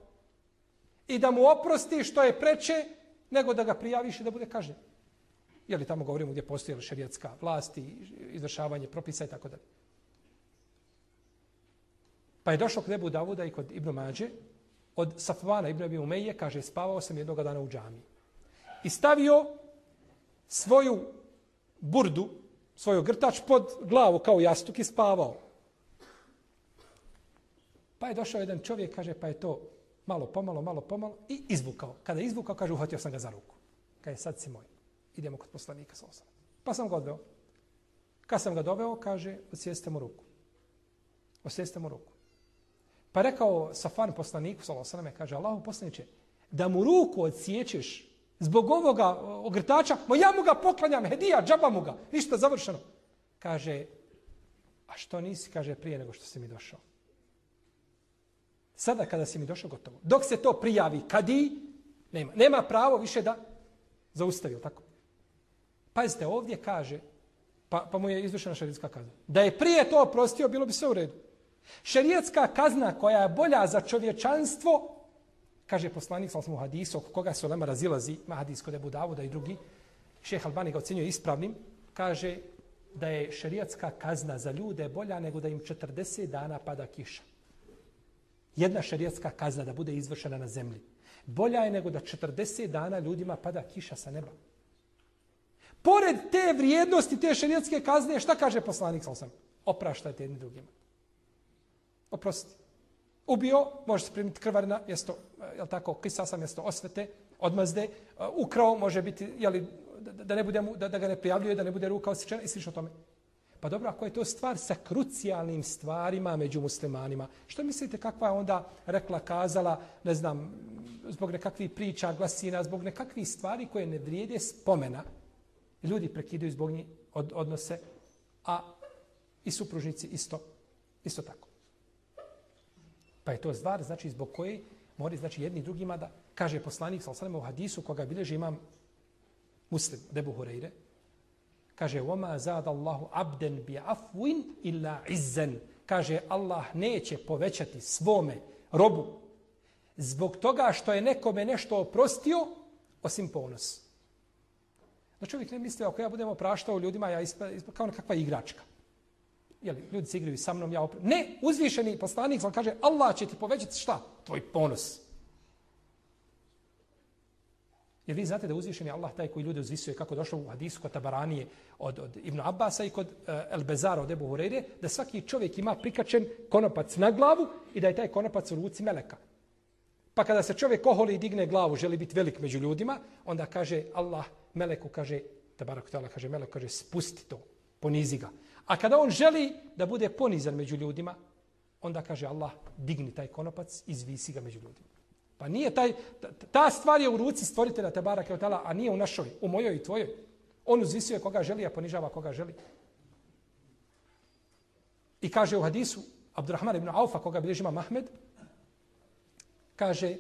i da mu oprosti što je preče nego da ga prijaviš i da bude kažnjen. Je li tamo govorimo gdje postoji šerijatska vlast i izvršavanje propisa i tako dalje. Pa je došao kod Ebu Davuda i kod Ibnu Mađe, od Safvana Ibnu Abi Umeje, kaže, spavao sam jednog dana u džami. I stavio svoju burdu, svoj grtač pod glavu kao jastuk i spavao. Pa je došao jedan čovjek, kaže, pa je to malo pomalo, malo pomalo i izvukao. Kada je izvukao, kaže, uhvatio sam ga za ruku. Kaže, sad si moj. Idemo kod poslanika sa osam. Pa sam ga odveo. Kad sam ga doveo, kaže, osjeste mu ruku. Osjeste mu ruku. Pa rekao Safan poslaniku, sa osam, kaže, Allahu poslaniče, da mu ruku odsjećeš Zbog ovoga ogrtača, mo ja mu ga poklanjam, hedija, džaba mu ga, ništa završeno. Kaže, a što nisi, kaže, prije nego što si mi došao. Sada kada si mi došao, gotovo. Dok se to prijavi, kadi, nema, nema pravo više da zaustavi, tako? Pazite, ovdje kaže, pa, pa mu je izvršena šarijetska kazna. Da je prije to oprostio, bilo bi sve u redu. Šarijetska kazna koja je bolja za čovječanstvo, kaže poslanik sa u hadisu, oko koga se olema razilazi, ima hadis kod Ebu Davuda i drugi, šeh Albani ga ocenjuje ispravnim, kaže da je šerijatska kazna za ljude bolja nego da im 40 dana pada kiša. Jedna šerijetska kazna da bude izvršena na zemlji. Bolja je nego da 40 dana ljudima pada kiša sa neba. Pored te vrijednosti, te šerijetske kazne, šta kaže poslanik sa osam? Opraštajte jedni drugima. Oprosti. ubio, može se primiti krvarna mjesto, je li tako, kisasa mjesto osvete, odmazde, uh, ukrao, može biti, je li, da, da, ne bude mu, da, da ga ne prijavljuje, da ne bude ruka osjećena i slično tome. Pa dobro, ako je to stvar sa krucijalnim stvarima među muslimanima, što mislite kakva je onda rekla, kazala, ne znam, zbog nekakvih priča, glasina, zbog nekakvih stvari koje ne vrijede spomena, ljudi prekidaju zbog njih od, odnose, a i supružnici isto, isto tako. Pa je to stvar, znači, zbog koje mori, znači, jedni drugima da, kaže poslanik, sal salim, u hadisu koga bilježi imam muslim, debu Hureyre, kaže, وَمَا زَادَ اللَّهُ عَبْدًا بِعَفْوٍ إِلَّا عِزًّا Kaže, Allah neće povećati svome robu zbog toga što je nekome nešto oprostio, osim ponos. Da čovjek ne misli, ako ja budem opraštao ljudima, ja ispa, ispa, kao nekakva igračka jeli, ljudi se igraju sa mnom, ja opre... Ne, uzvišeni poslanik vam kaže, Allah će ti povećati šta? Tvoj ponos. Jer vi znate da uzvišeni Allah taj koji ljude uzvisuje kako došlo u hadisu kod Tabaranije od, od Ibn Abbasa i kod uh, El Bezara od Ebu Hureyre, da svaki čovjek ima prikačen konopac na glavu i da je taj konopac u ruci meleka. Pa kada se čovjek oholi i digne glavu, želi biti velik među ljudima, onda kaže Allah meleku, kaže, Tabarak kaže, meleku kaže, spusti to, ponizi ga. A kada on želi da bude ponizan među ljudima, onda kaže Allah, digni taj konopac, izvisi ga među ljudima. Pa nije taj, ta stvar je u ruci stvoritelja te barake od a nije u našoj, u mojoj i tvojoj. On uzvisuje koga želi, a ponižava koga želi. I kaže u hadisu, Abdurrahman ibn Aufa, koga bilježi ima Mahmed, kaže,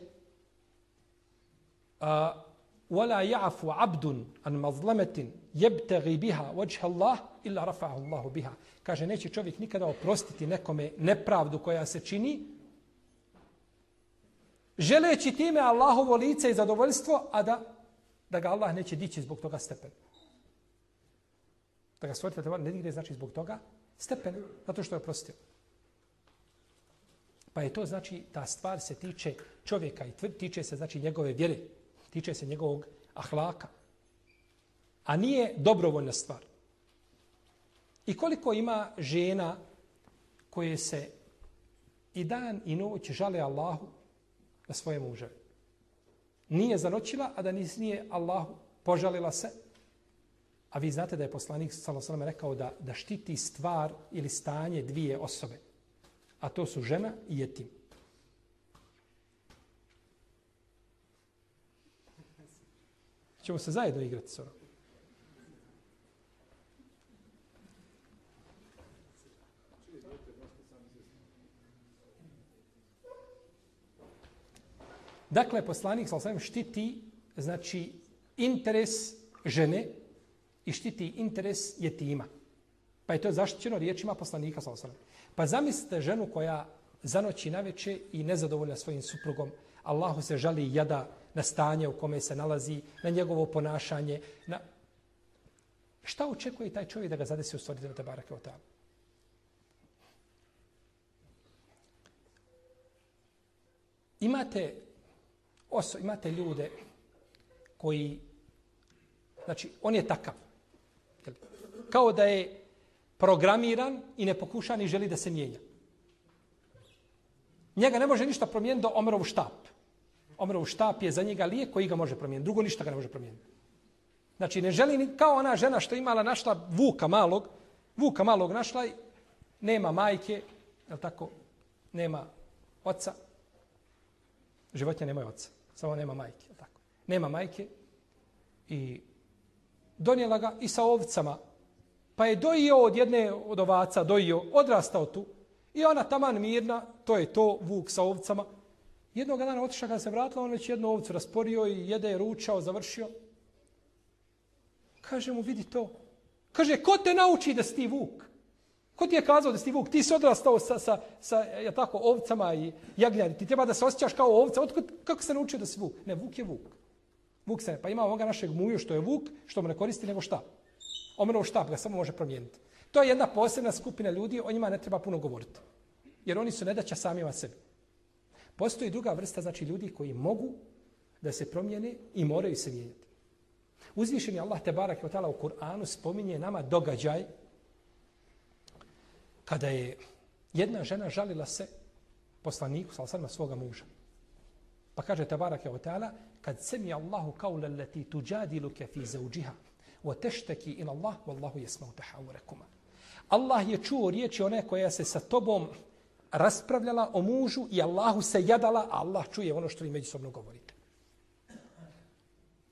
ولا يعفو عبد عن مظلمة يبتغي بها وجه الله إلا رفعه الله بها. Kaže, neće čovjek nikada oprostiti nekome nepravdu koja se čini, želeći time Allahovo lice i zadovoljstvo, a da, da ga Allah neće dići zbog toga stepen. Da ga stvorite ne digne znači zbog toga stepen, zato što je oprostio. Pa je to znači, ta stvar se tiče čovjeka i tiče se znači njegove vjere tiče se njegovog ahlaka. A nije dobrovoljna stvar. I koliko ima žena koje se i dan i noć žale Allahu na svoje muže. Nije zanoćila, a da nije Allahu požalila se. A vi znate da je poslanik Salosalama rekao da, da štiti stvar ili stanje dvije osobe. A to su žena i jetim. ćemo se zajedno igrati s onom. Dakle, poslanik sa štiti znači interes žene i štiti interes jetima. Pa je to zaštićeno riječima poslanika sa Pa zamislite ženu koja zanoći na veče i nezadovoljna svojim suprugom. Allahu se žali jada na stanje u kome se nalazi, na njegovo ponašanje. Na... Šta očekuje taj čovjek da ga zadesi u stvari te barake o tamo? Imate, oso, imate ljude koji, znači, on je takav. Kao da je programiran i ne pokuša ni želi da se mijenja. Njega ne može ništa promijeniti do Omerovu štap. Omerov štap je za njega lijek koji ga može promijeniti. Drugo ništa ga ne može promijeniti. Znači, ne želi ni, kao ona žena što imala, našla vuka malog, vuka malog našla i nema majke, je tako, nema oca. Životinja nema oca, samo nema majke, tako. Nema majke i donijela ga i sa ovcama. Pa je dojio od jedne od ovaca, dojio, odrastao tu. I ona taman mirna, to je to, vuk sa ovcama, Jednog dana otišla kada se vratila, on već jednu ovcu rasporio i jede je ručao, završio. Kaže mu, vidi to. Kaže, ko te nauči da si ti vuk? Ko ti je kazao da si ti vuk? Ti si odrastao sa, sa, sa ja tako, ovcama i jagnjari. Ti treba da se osjećaš kao ovca. Otkud, kako se naučio da si vuk? Ne, vuk je vuk. Vuk se Pa ima ovoga našeg muju što je vuk, što mu ne koristi nego šta? Omenov štab ga samo može promijeniti. To je jedna posebna skupina ljudi, o njima ne treba puno govoriti. Jer oni su nedaća samima sebi. Postoji druga vrsta, znači ljudi koji mogu da se promijene i moraju se mijenjati. Uzvišen je Allah Tebarak i u Kur'anu spominje nama događaj kada je jedna žena žalila se poslaniku, sal sadma, svoga muža. Pa kaže Tabarak je Otala, kad se mi Allahu kaule leti tuđadiluke fi zauđiha, wa tešteki in Allah, wallahu jesmau tahaurekuma. Allah je čuo riječi one koja se sa tobom raspravljala o mužu i Allahu se jadala, a Allah čuje ono što vi međusobno govorite.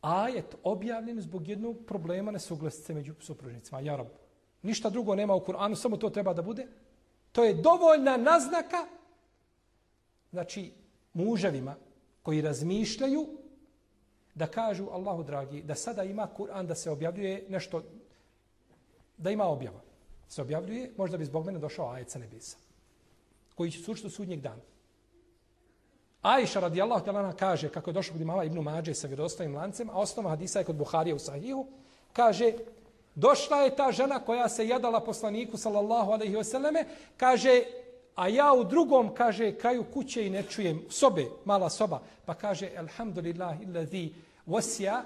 Ajet objavljen zbog jednog problema nesuglasice među supružnicima. Ja rabu. Ništa drugo nema u Kur'anu, samo to treba da bude. To je dovoljna naznaka znači muževima koji razmišljaju da kažu Allahu dragi, da sada ima Kur'an da se objavljuje nešto, da ima objava. Se objavljuje, možda bi zbog mene došao ajet sa nebisa koji će sučiti sudnjeg dana. Ajša radijallahu talana kaže, kako je došlo kod imama Ibnu Mađe sa vjerodostojnim lancem, a osnova hadisa je kod Buharija u Sahihu, kaže, došla je ta žena koja se jadala poslaniku, sallallahu alaihi wasallame, kaže, a ja u drugom, kaže, kraju kuće i ne čujem sobe, mala soba, pa kaže, alhamdulillah, illazi wasja,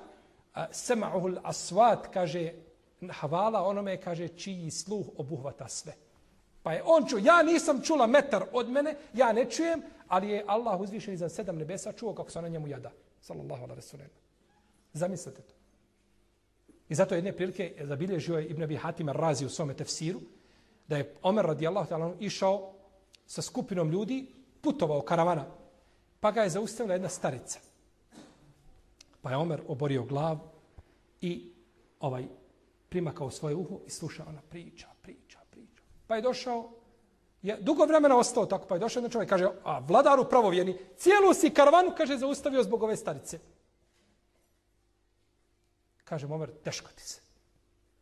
sama'uhul aswat, kaže, hvala onome, kaže, čiji sluh obuhvata sve. Pa je on čuo, ja nisam čula metar od mene, ja ne čujem, ali je Allah uzvišen iza sedam nebesa čuo kako se ona njemu jada. Sallallahu ala rasulallah. Zamislite to. I zato jedne prilike zabilježio je Ibn Abi Hatim razi u svome tefsiru, da je Omer radijallahu ta'ala išao sa skupinom ljudi, putovao karavana, pa ga je zaustavila jedna starica. Pa je Omer oborio glavu i ovaj primakao svoje uho i slušao ona priča, priča, priča. Pa je došao, je dugo vremena ostao tako, pa je došao jedan čovjek, kaže, a vladaru pravovjeni, cijelu si karavanu, kaže, zaustavio zbog ove starice. Kaže, Omer, teško ti se.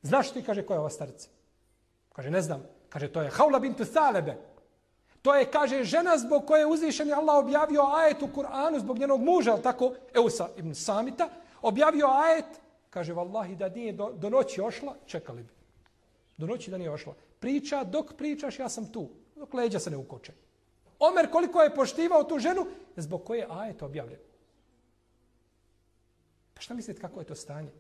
Znaš ti, kaže, koja je ova starica? Kaže, ne znam. Kaže, to je Haula bintu Salebe. To je, kaže, žena zbog koje je uzvišen Allah objavio ajet u Kur'anu zbog njenog muža, ali tako, Eusa ibn Samita, objavio ajet, kaže, vallahi, da nije do, do noći ošla, čekali bi. Do noći da nije ošla. Priča, dok pričaš, ja sam tu. Dok leđa se ne ukoče. Omer koliko je poštivao tu ženu, zbog koje je ajet objavljen. Pa šta mislite kako je to stanje?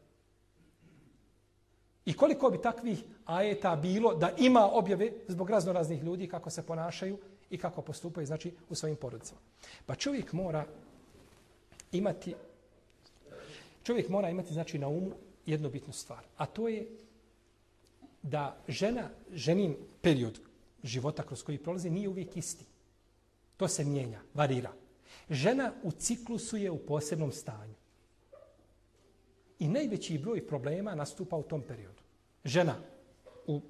I koliko bi takvih ajeta bilo da ima objave zbog razno raznih ljudi kako se ponašaju i kako postupaju znači u svojim porodicama. Pa čovjek mora imati čovjek mora imati znači na umu jednu bitnu stvar, a to je da žena, ženin period života kroz koji prolazi nije uvijek isti. To se mijenja, varira. Žena u ciklusu je u posebnom stanju. I najveći broj problema nastupa u tom periodu. Žena u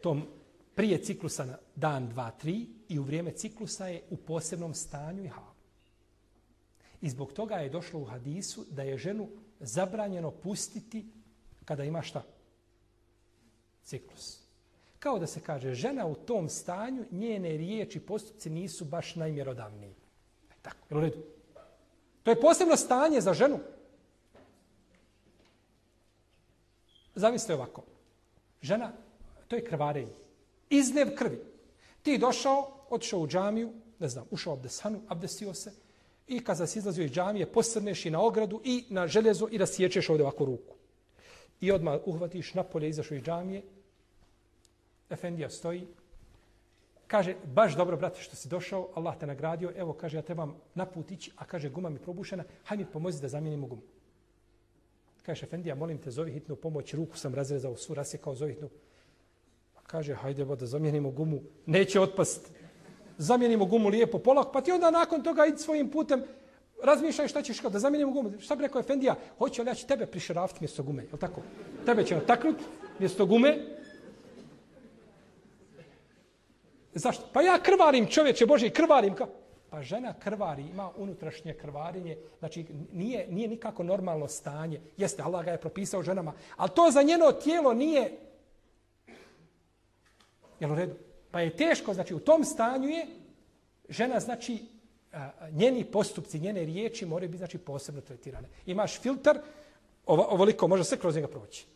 tom prije ciklusa na dan, dva, tri i u vrijeme ciklusa je u posebnom stanju i halu. I zbog toga je došlo u hadisu da je ženu zabranjeno pustiti kada ima šta? Ciklus. Kao da se kaže, žena u tom stanju, njene riječi postupci nisu baš najmjerodavniji. E, tako, je u redu? To je posebno stanje za ženu. Zamislite ovako. Žena, to je krvarenje. Iznev krvi. Ti došao, otišao u džamiju, ne znam, ušao u abdesanu, abdesio se i kada si izlazio iz džamije, posrneš i na ogradu i na željezo i rasiječeš ovdje ovako ruku. I odmah uhvatiš napolje, izašao iz džamije. Efendija stoji. Kaže, baš dobro, brate, što si došao, Allah te nagradio. Evo, kaže, ja trebam naputići, a kaže, guma mi probušena. Hajde mi pomozi da zamijenimo gumu. Kaže, Efendija, molim te, zovi hitnu pomoć, ruku sam razrezao, su rasjekao, zovi hitnu. Pa kaže, hajde, da zamijenimo gumu, neće otpast. Zamijenimo gumu lijepo, polak, pa ti onda nakon toga idi svojim putem, razmišljaj šta ćeš kao da zamijenimo gumu. Šta bi rekao Efendija, hoće li ja ću tebe prišeraviti mjesto gume, je tako? Tebe će nataknuti mjesto gume. Zašto? Pa ja krvarim čovječe Bože, krvarim. Ka... Pa žena krvari, ima unutrašnje krvarinje, znači nije, nije nikako normalno stanje. Jeste, Allah ga je propisao ženama, ali to za njeno tijelo nije... Jel u redu? Pa je teško, znači u tom stanju je žena, znači njeni postupci, njene riječi moraju biti znači, posebno tretirane. Imaš filter, ovo, ovoliko, može se kroz njega proći.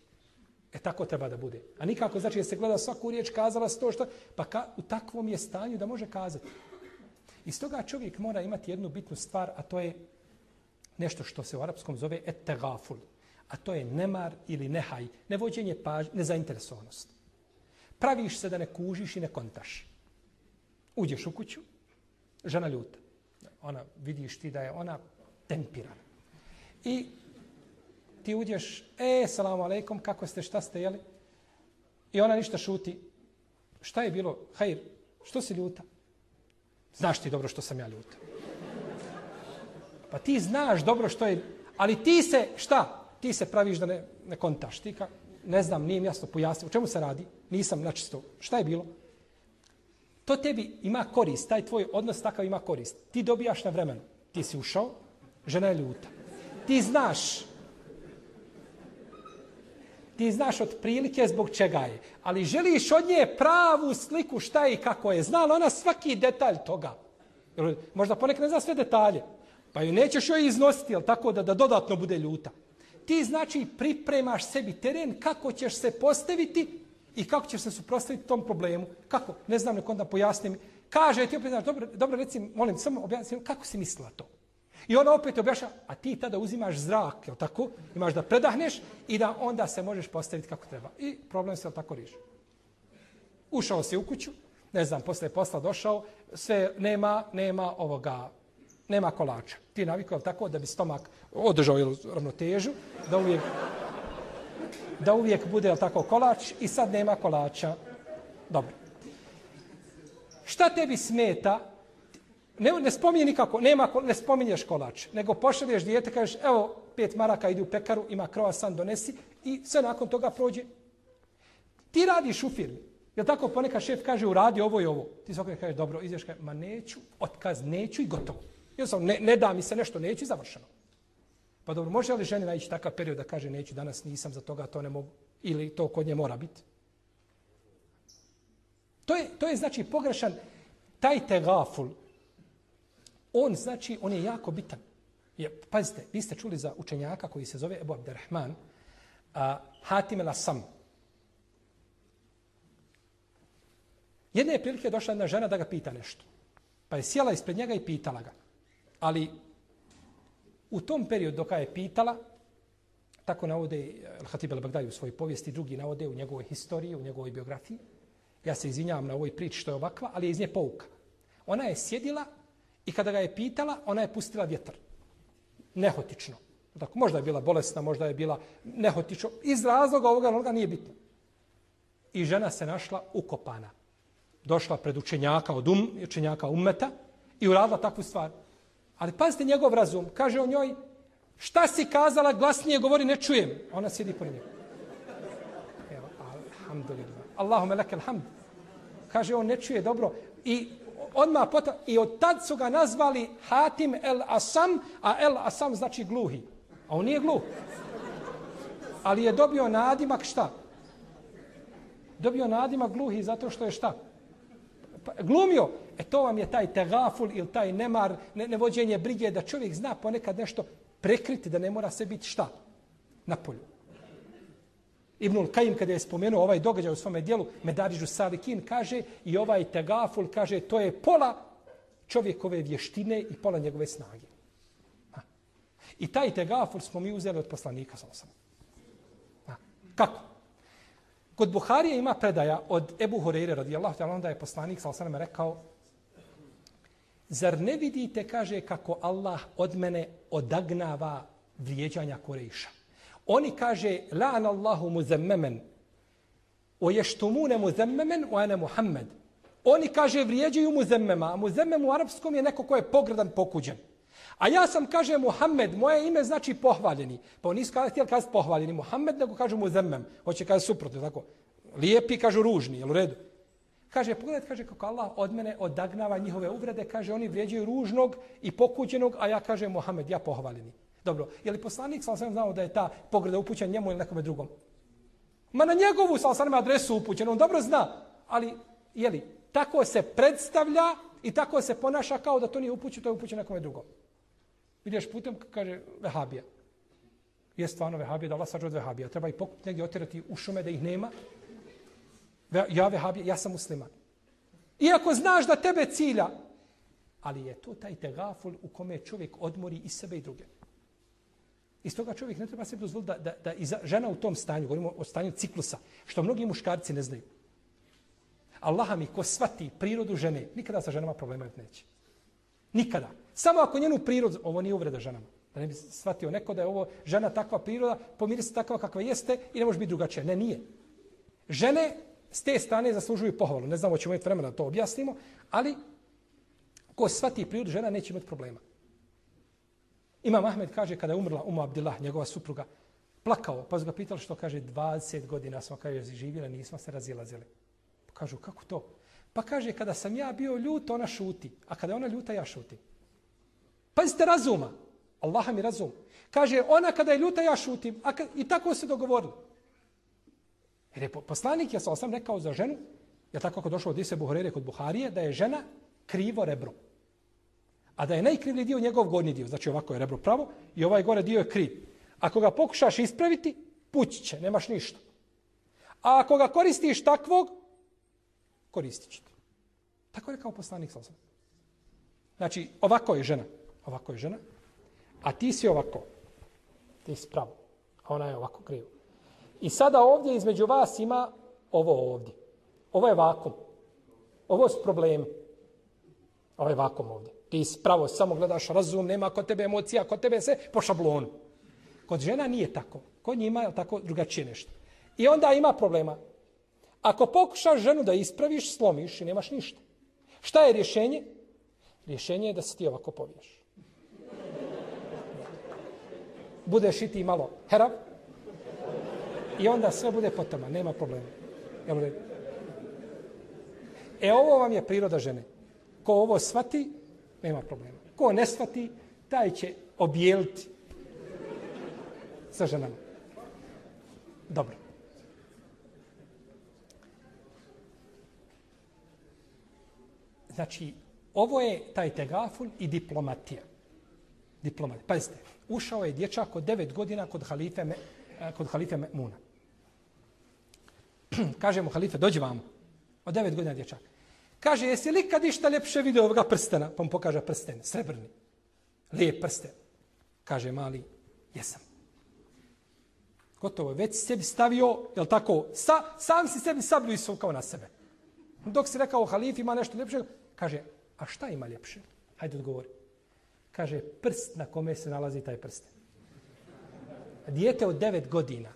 E tako treba da bude. A nikako znači da se gleda svaku riječ, kazala se to što, pa ka, u takvom je stanju da može kazati. I stoga čovjek mora imati jednu bitnu stvar, a to je nešto što se u arapskom zove etegaful. A to je nemar ili nehaj, nevođenje paž, nezainteresovanost. Praviš se da ne kužiš i ne kontaš. Uđeš u kuću, žena ljuta. Ona, vidiš ti da je ona tempirana. I ti uđeš, e, salamu alaikum, kako ste, šta ste, jeli? I ona ništa šuti. Šta je bilo? Hajr, što si ljuta? Znaš ti dobro što sam ja ljut. Pa ti znaš dobro što je... Ali ti se, šta? Ti se praviš da ne, ne kontaš. Ti ka, ne znam, nije mi jasno pojasnio. U čemu se radi? Nisam načisto. Šta je bilo? To tebi ima korist. Taj tvoj odnos takav ima korist. Ti dobijaš na vremenu. Ti si ušao, žena je ljuta. Ti znaš ti znaš otprilike zbog čega je. Ali želiš od nje pravu sliku šta je i kako je. Znala ona svaki detalj toga. Možda ponekad ne zna sve detalje. Pa ju nećeš joj iznositi, jel tako, da, da dodatno bude ljuta. Ti znači pripremaš sebi teren kako ćeš se postaviti i kako ćeš se suprostaviti tom problemu. Kako? Ne znam, neko onda pojasnim. Kaže ti opet, znaš, dobro, dobro reci, molim, samo objasnim, kako si mislila to? I ona opet objaša, a ti tada uzimaš zrak, je tako? Imaš da predahneš i da onda se možeš postaviti kako treba. I problem se tako riješi. Ušao si u kuću, ne znam, posle posla došao, sve nema, nema ovoga, nema kolača. Ti navikao tako da bi stomak održao ravnotežu, da uvijek, da uvijek bude tako kolač i sad nema kolača. Dobro. šta tebi smeta? Ne, ne spominje nikako, nema, ne spominješ kolač, nego pošalješ dijete, kažeš, evo, pet maraka ide u pekaru, ima kroasan, donesi i sve nakon toga prođe. Ti radiš u firmi. Je tako ponekad šef kaže, uradi ovo i ovo. Ti svakog kažeš, dobro, izvješ, kaže, ma neću, otkaz, neću i gotovo. Ja sam, ne, ne da mi se nešto, neću i završeno. Pa dobro, može li ženi naći takav period da kaže, neću, danas nisam za toga, to ne mogu, ili to kod nje mora biti? To je, to je znači pogrešan taj tegaful. On znači, on je jako bitan. Je, pazite, vi ste čuli za učenjaka koji se zove Ebu Abderrahman, a, Hatim el Asam. Jedne je prilike došla jedna žena da ga pita nešto. Pa je sjela ispred njega i pitala ga. Ali u tom periodu dok je pitala, tako navode e, Al-Hatib al-Bagdaj u svojoj povijesti, drugi navode u njegovoj historiji, u njegovoj biografiji, Ja se izvinjavam na ovoj priči što je ovakva, ali je iz nje pouka. Ona je sjedila i kada ga je pitala, ona je pustila vjetar. Nehotično. Dakle, možda je bila bolesna, možda je bila nehotično. Iz razloga ovoga onoga nije bitno. I žena se našla ukopana. Došla pred učenjaka od um, učenjaka ummeta i uradila takvu stvar. Ali pazite njegov razum. Kaže o njoj, šta si kazala, glasnije govori, ne čujem. Ona sjedi pored njega. Evo, alhamdulillah. Allahume lekel hamd. Kaže, on ne čuje dobro. I odmah pota... i od tad su ga nazvali Hatim el Asam, a el Asam znači gluhi. A on nije gluh. Ali je dobio nadimak šta? Dobio nadimak gluhi zato što je šta? Pa, glumio. E to vam je taj tegaful ili taj nemar, ne, nevođenje brige da čovjek zna ponekad nešto prekriti da ne mora se biti šta? Na polju. Ibnul Kajim kada je spomenuo ovaj događaj u svome dijelu, Medarižu Salikin kaže i ovaj tegaful kaže to je pola čovjekove vještine i pola njegove snage. Ha. I taj tegaful smo mi uzeli od poslanika sa osam. Kako? Kod Buharije ima predaja od Ebu Horeire radijallahu ta'ala onda je poslanik sa osam rekao Zar ne vidite, kaže, kako Allah od mene odagnava vrijeđanja Korejša? Oni kaže, la'an Allahu muzemmemen, o ještumune muzemmemen, o ane Muhammed. Oni kaže, vrijeđaju muzemmema, a muzemmem u arapskom je neko ko je pogrdan, pokuđen. A ja sam, kaže, Muhammed, moje ime znači pohvaljeni. Pa oni nisu htjeli kazati pohvaljeni Muhammed, nego kažu muzemmem. Hoće kazati suprotno, tako. Lijepi, kažu ružni, jel u redu? Kaže, pogledajte, kaže, kako Allah od mene odagnava njihove uvrede, kaže, oni vrijeđaju ružnog i pokuđenog, a ja kažem, Muhammed, ja pohvaljeni. Dobro, je li poslanik sa sam znao da je ta pogreda upućena njemu ili nekome drugom? Ma na njegovu sa sam adresu upućena, on dobro zna. Ali, je li, tako se predstavlja i tako se ponaša kao da to nije upućeno, to je upućeno nekome drugom. Vidiš putem, kaže, vehabija. Je stvarno vehabija, da Allah sađe od vehabija. Treba i pokupiti negdje otirati u šume da ih nema. Ja vehabija, ja sam musliman. Iako znaš da tebe cilja, ali je to taj tegaful u kome čovjek odmori i sebe i druge. Iz toga čovjek ne treba se dozvoliti da, da, da i žena u tom stanju, govorimo o stanju ciklusa, što mnogi muškarci ne znaju. Allah mi ko svati prirodu žene, nikada sa ženama problema neće. Nikada. Samo ako njenu prirodu, ovo nije uvreda ženama, da ne bi shvatio neko da je ovo žena takva priroda, pomiri se takva kakva jeste i ne može biti drugačija. Ne, nije. Žene s te strane zaslužuju pohvalu. Ne znamo, ćemo imati vremena da to objasnimo, ali ko svati prirodu žena neće imati problema. Imam Ahmed kaže kada je umrla Umu Abdillah, njegova supruga, plakao, pa su ga pitali što kaže 20 godina smo kaže živjeli, nismo se razilazili. Pa kažu kako to? Pa kaže kada sam ja bio ljut, ona šuti, a kada je ona ljuta, ja šutim. Pazite razuma. Allaha mi razum. Kaže ona kada je ljuta, ja šutim. A kad, I tako se dogovorili. Jer je poslanik, ja sam rekao za ženu, je tako ako došao od Ise Buharere kod Buharije, da je žena krivo rebro. A da je najkrivlji dio njegov gornji dio, znači ovako je rebro pravo i ovaj gore dio je kriv. Ako ga pokušaš ispraviti, pući će, nemaš ništa. A ako ga koristiš takvog, koristit će Tako je kao poslanik sa osam. Znači, ovako je žena. Ovako je žena. A ti si ovako. Ti si pravo. A ona je ovako krivo. I sada ovdje između vas ima ovo ovdje. Ovo je vakum. Ovo su problemi. Ovo je vakum ovdje. Ti spravo samo gledaš razum, nema kod tebe emocija, kod tebe se po šablonu. Kod žena nije tako. Kod njima je tako drugačije nešto. I onda ima problema. Ako pokušaš ženu da ispraviš, slomiš i nemaš ništa. Šta je rješenje? Rješenje je da se ti ovako poviješ. Budeš i ti malo herav i onda sve bude potama, nema problema. Jel E ovo vam je priroda žene. Ko ovo svati, nema problema. Ko ne shvati, taj će objeliti sa ženama. Dobro. Znači, ovo je taj tegaful i diplomatija. Diplomatija. Pazite, ušao je dječak od devet godina kod halife, me, kod halife Muna. [clears throat] Kaže mu halife, dođi vam. Od devet godina dječak. Kaže, jesi li kad išta ljepše vidio ovoga prstena? Pa mu pokaže prsten, srebrni. Lijep prsten. Kaže, mali, jesam. Gotovo već sebi stavio, jel tako, sa, sam si sebi sablju isukao na sebe. Dok si rekao halif ima nešto ljepše, kaže, a šta ima ljepše? Hajde odgovori. Kaže, prst na kome se nalazi taj prsten. Dijete od devet godina.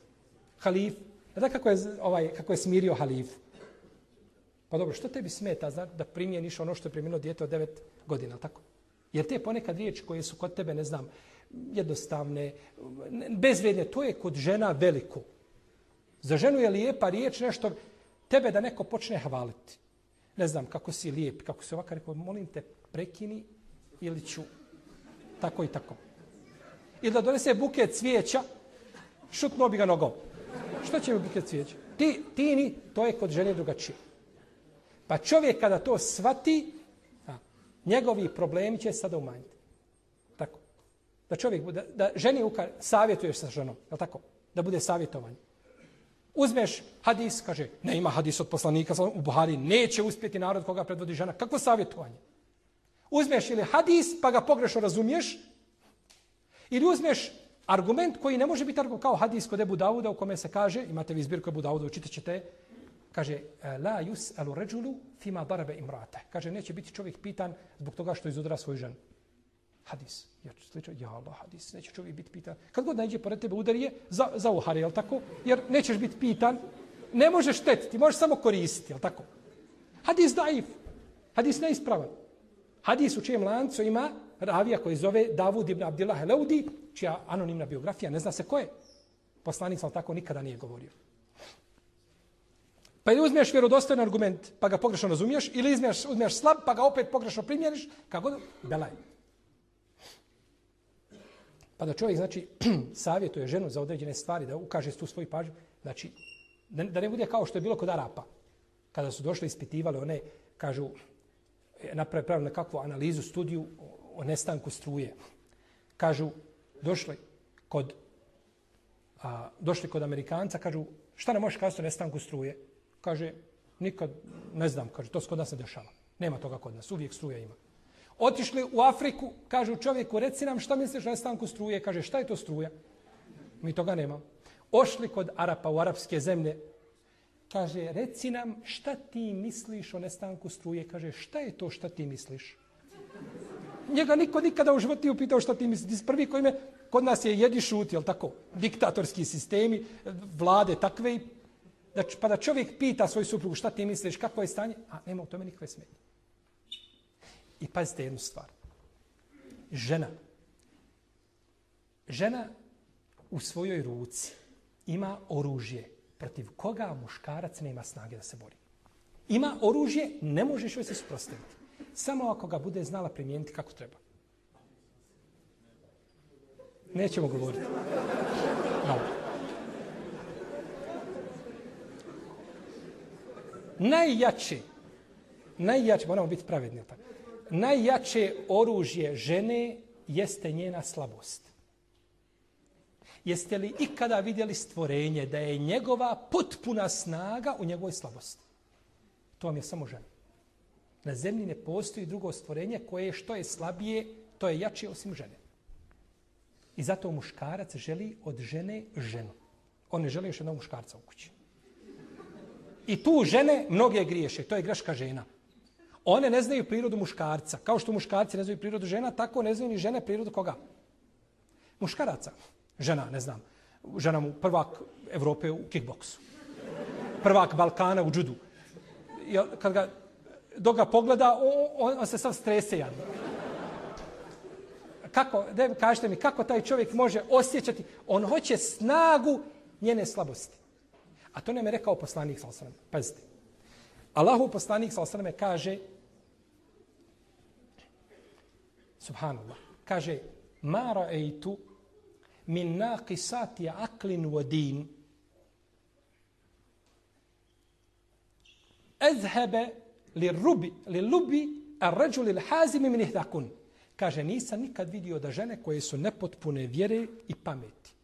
Halif, da kako je, ovaj, kako je smirio halifu? Pa dobro, što tebi smeta zna, da primjeniš ono što je primjenilo dijete od 9 godina, tako? Jer te ponekad riječi koje su kod tebe, ne znam, jednostavne, bezvredne, to je kod žena veliko. Za ženu je lijepa riječ nešto, tebe da neko počne hvaliti. Ne znam kako si lijep, kako se ovakav rekao, molim te, prekini ili ću tako i tako. Ili da donese buket cvijeća, šutno bi ga nogom. Što će mi buket cvijeća? Ti, ti ni, to je kod žene drugačije. Pa čovjek kada to svati, a, njegovi problemi će sada umanjiti. Tako. Da čovjek da, da ženi uka, savjetuješ sa ženom, je tako? Da bude savjetovanje. Uzmeš hadis, kaže, ne ima hadis od poslanika u Buhari, neće uspjeti narod koga predvodi žena. Kako savjetovanje? Uzmeš ili hadis, pa ga pogrešno razumiješ, ili uzmeš argument koji ne može biti argument kao hadis kod Ebu Davuda u kome se kaže, imate vi zbirku Ebu Davuda, učitat ćete, kaže, e, la yus alu ređulu fima darabe imrate. Kaže, neće biti čovjek pitan zbog toga što izudara svoju ženu. Hadis. Ja, slično, ja Allah, hadis, neće čovjek biti pitan. Kad god nađe pored tebe udar je, za, za uhari, jel tako? Jer nećeš biti pitan, ne možeš štetiti, možeš samo koristiti, jel tako? Hadis daif, hadis neispravan. Hadis u čijem lancu ima ravija koji zove Davud ibn Abdillah Leudi, čija anonimna biografija, ne zna se ko je. Poslanik sam tako nikada nije govorio. Pa ili uzmeš vjerodostojan argument, pa ga pogrešno razumiješ, ili uzmeš, uzmeš slab, pa ga opet pogrešno primjeniš, kako da? Belaj. Pa da čovjek, znači, [clears throat] savjetuje ženu za određene stvari, da ukaže tu svoju pažnju, znači, da ne bude kao što je bilo kod Arapa, kada su došli ispitivali one, kažu, e, naprave pravi nekakvu analizu, studiju o nestanku struje. Kažu, došli kod, a, došli kod Amerikanca, kažu, šta ne možeš kazati o nestanku struje? Kaže, nikad, ne znam, kaže, to se kod nas ne dešava. Nema toga kod nas, uvijek struja ima. Otišli u Afriku, kažu čovjeku, reci nam šta misliš o nestanku struje? Kaže, šta je to struja? Mi toga nemamo. Ošli kod Arapa u arapske zemlje, kaže, reci nam šta ti misliš o nestanku struje. Kaže, šta je to šta ti misliš? Njega niko nikada u životu nije upitao šta ti misliš. Prvi koji me, kod nas je jedi šuti, jel tako? Diktatorski sistemi, vlade takve. Da, pa da čovjek pita svoj suprugu šta ti misliš, kako je stanje, a nema u tome nikakve smetnje. I pazite jednu stvar. Žena. Žena u svojoj ruci ima oružje protiv koga muškarac nema snage da se bori. Ima oružje, ne možeš joj se suprostaviti. Samo ako ga bude znala primijeniti kako treba. Nećemo govoriti. Malo. Najjače, najjače, moramo biti pravedni, tako? najjače oružje žene jeste njena slabost. Jeste li ikada vidjeli stvorenje da je njegova potpuna snaga u njegovoj slabosti? To vam je samo žena. Na zemlji ne postoji drugo stvorenje koje je što je slabije, to je jače osim žene. I zato muškarac želi od žene ženu. On ne želi još jednog muškarca u kući. I tu žene mnoge griješe. To je greška žena. One ne znaju prirodu muškarca. Kao što muškarci ne znaju prirodu žena, tako ne znaju ni žene prirodu koga? Muškaraca. Žena, ne znam. Žena mu prvak Evrope u kickboksu. Prvak Balkana u džudu. Kad ga dok ga pogleda, on, on se sav strese jadno. Kako, da kažete mi, kako taj čovjek može osjećati? On hoće snagu njene slabosti. A to nam je rekao poslanik sa osrame. Pazite. Allahu poslanik sa osrame kaže Subhanallah. Kaže Ma ra'eitu min naqisati aqlin wa din azhaba li rubi, li lubi al-hazim hazimi min ihdakun. Kaže, nisam nikad vidio da žene koje su nepotpune vjere i pameti.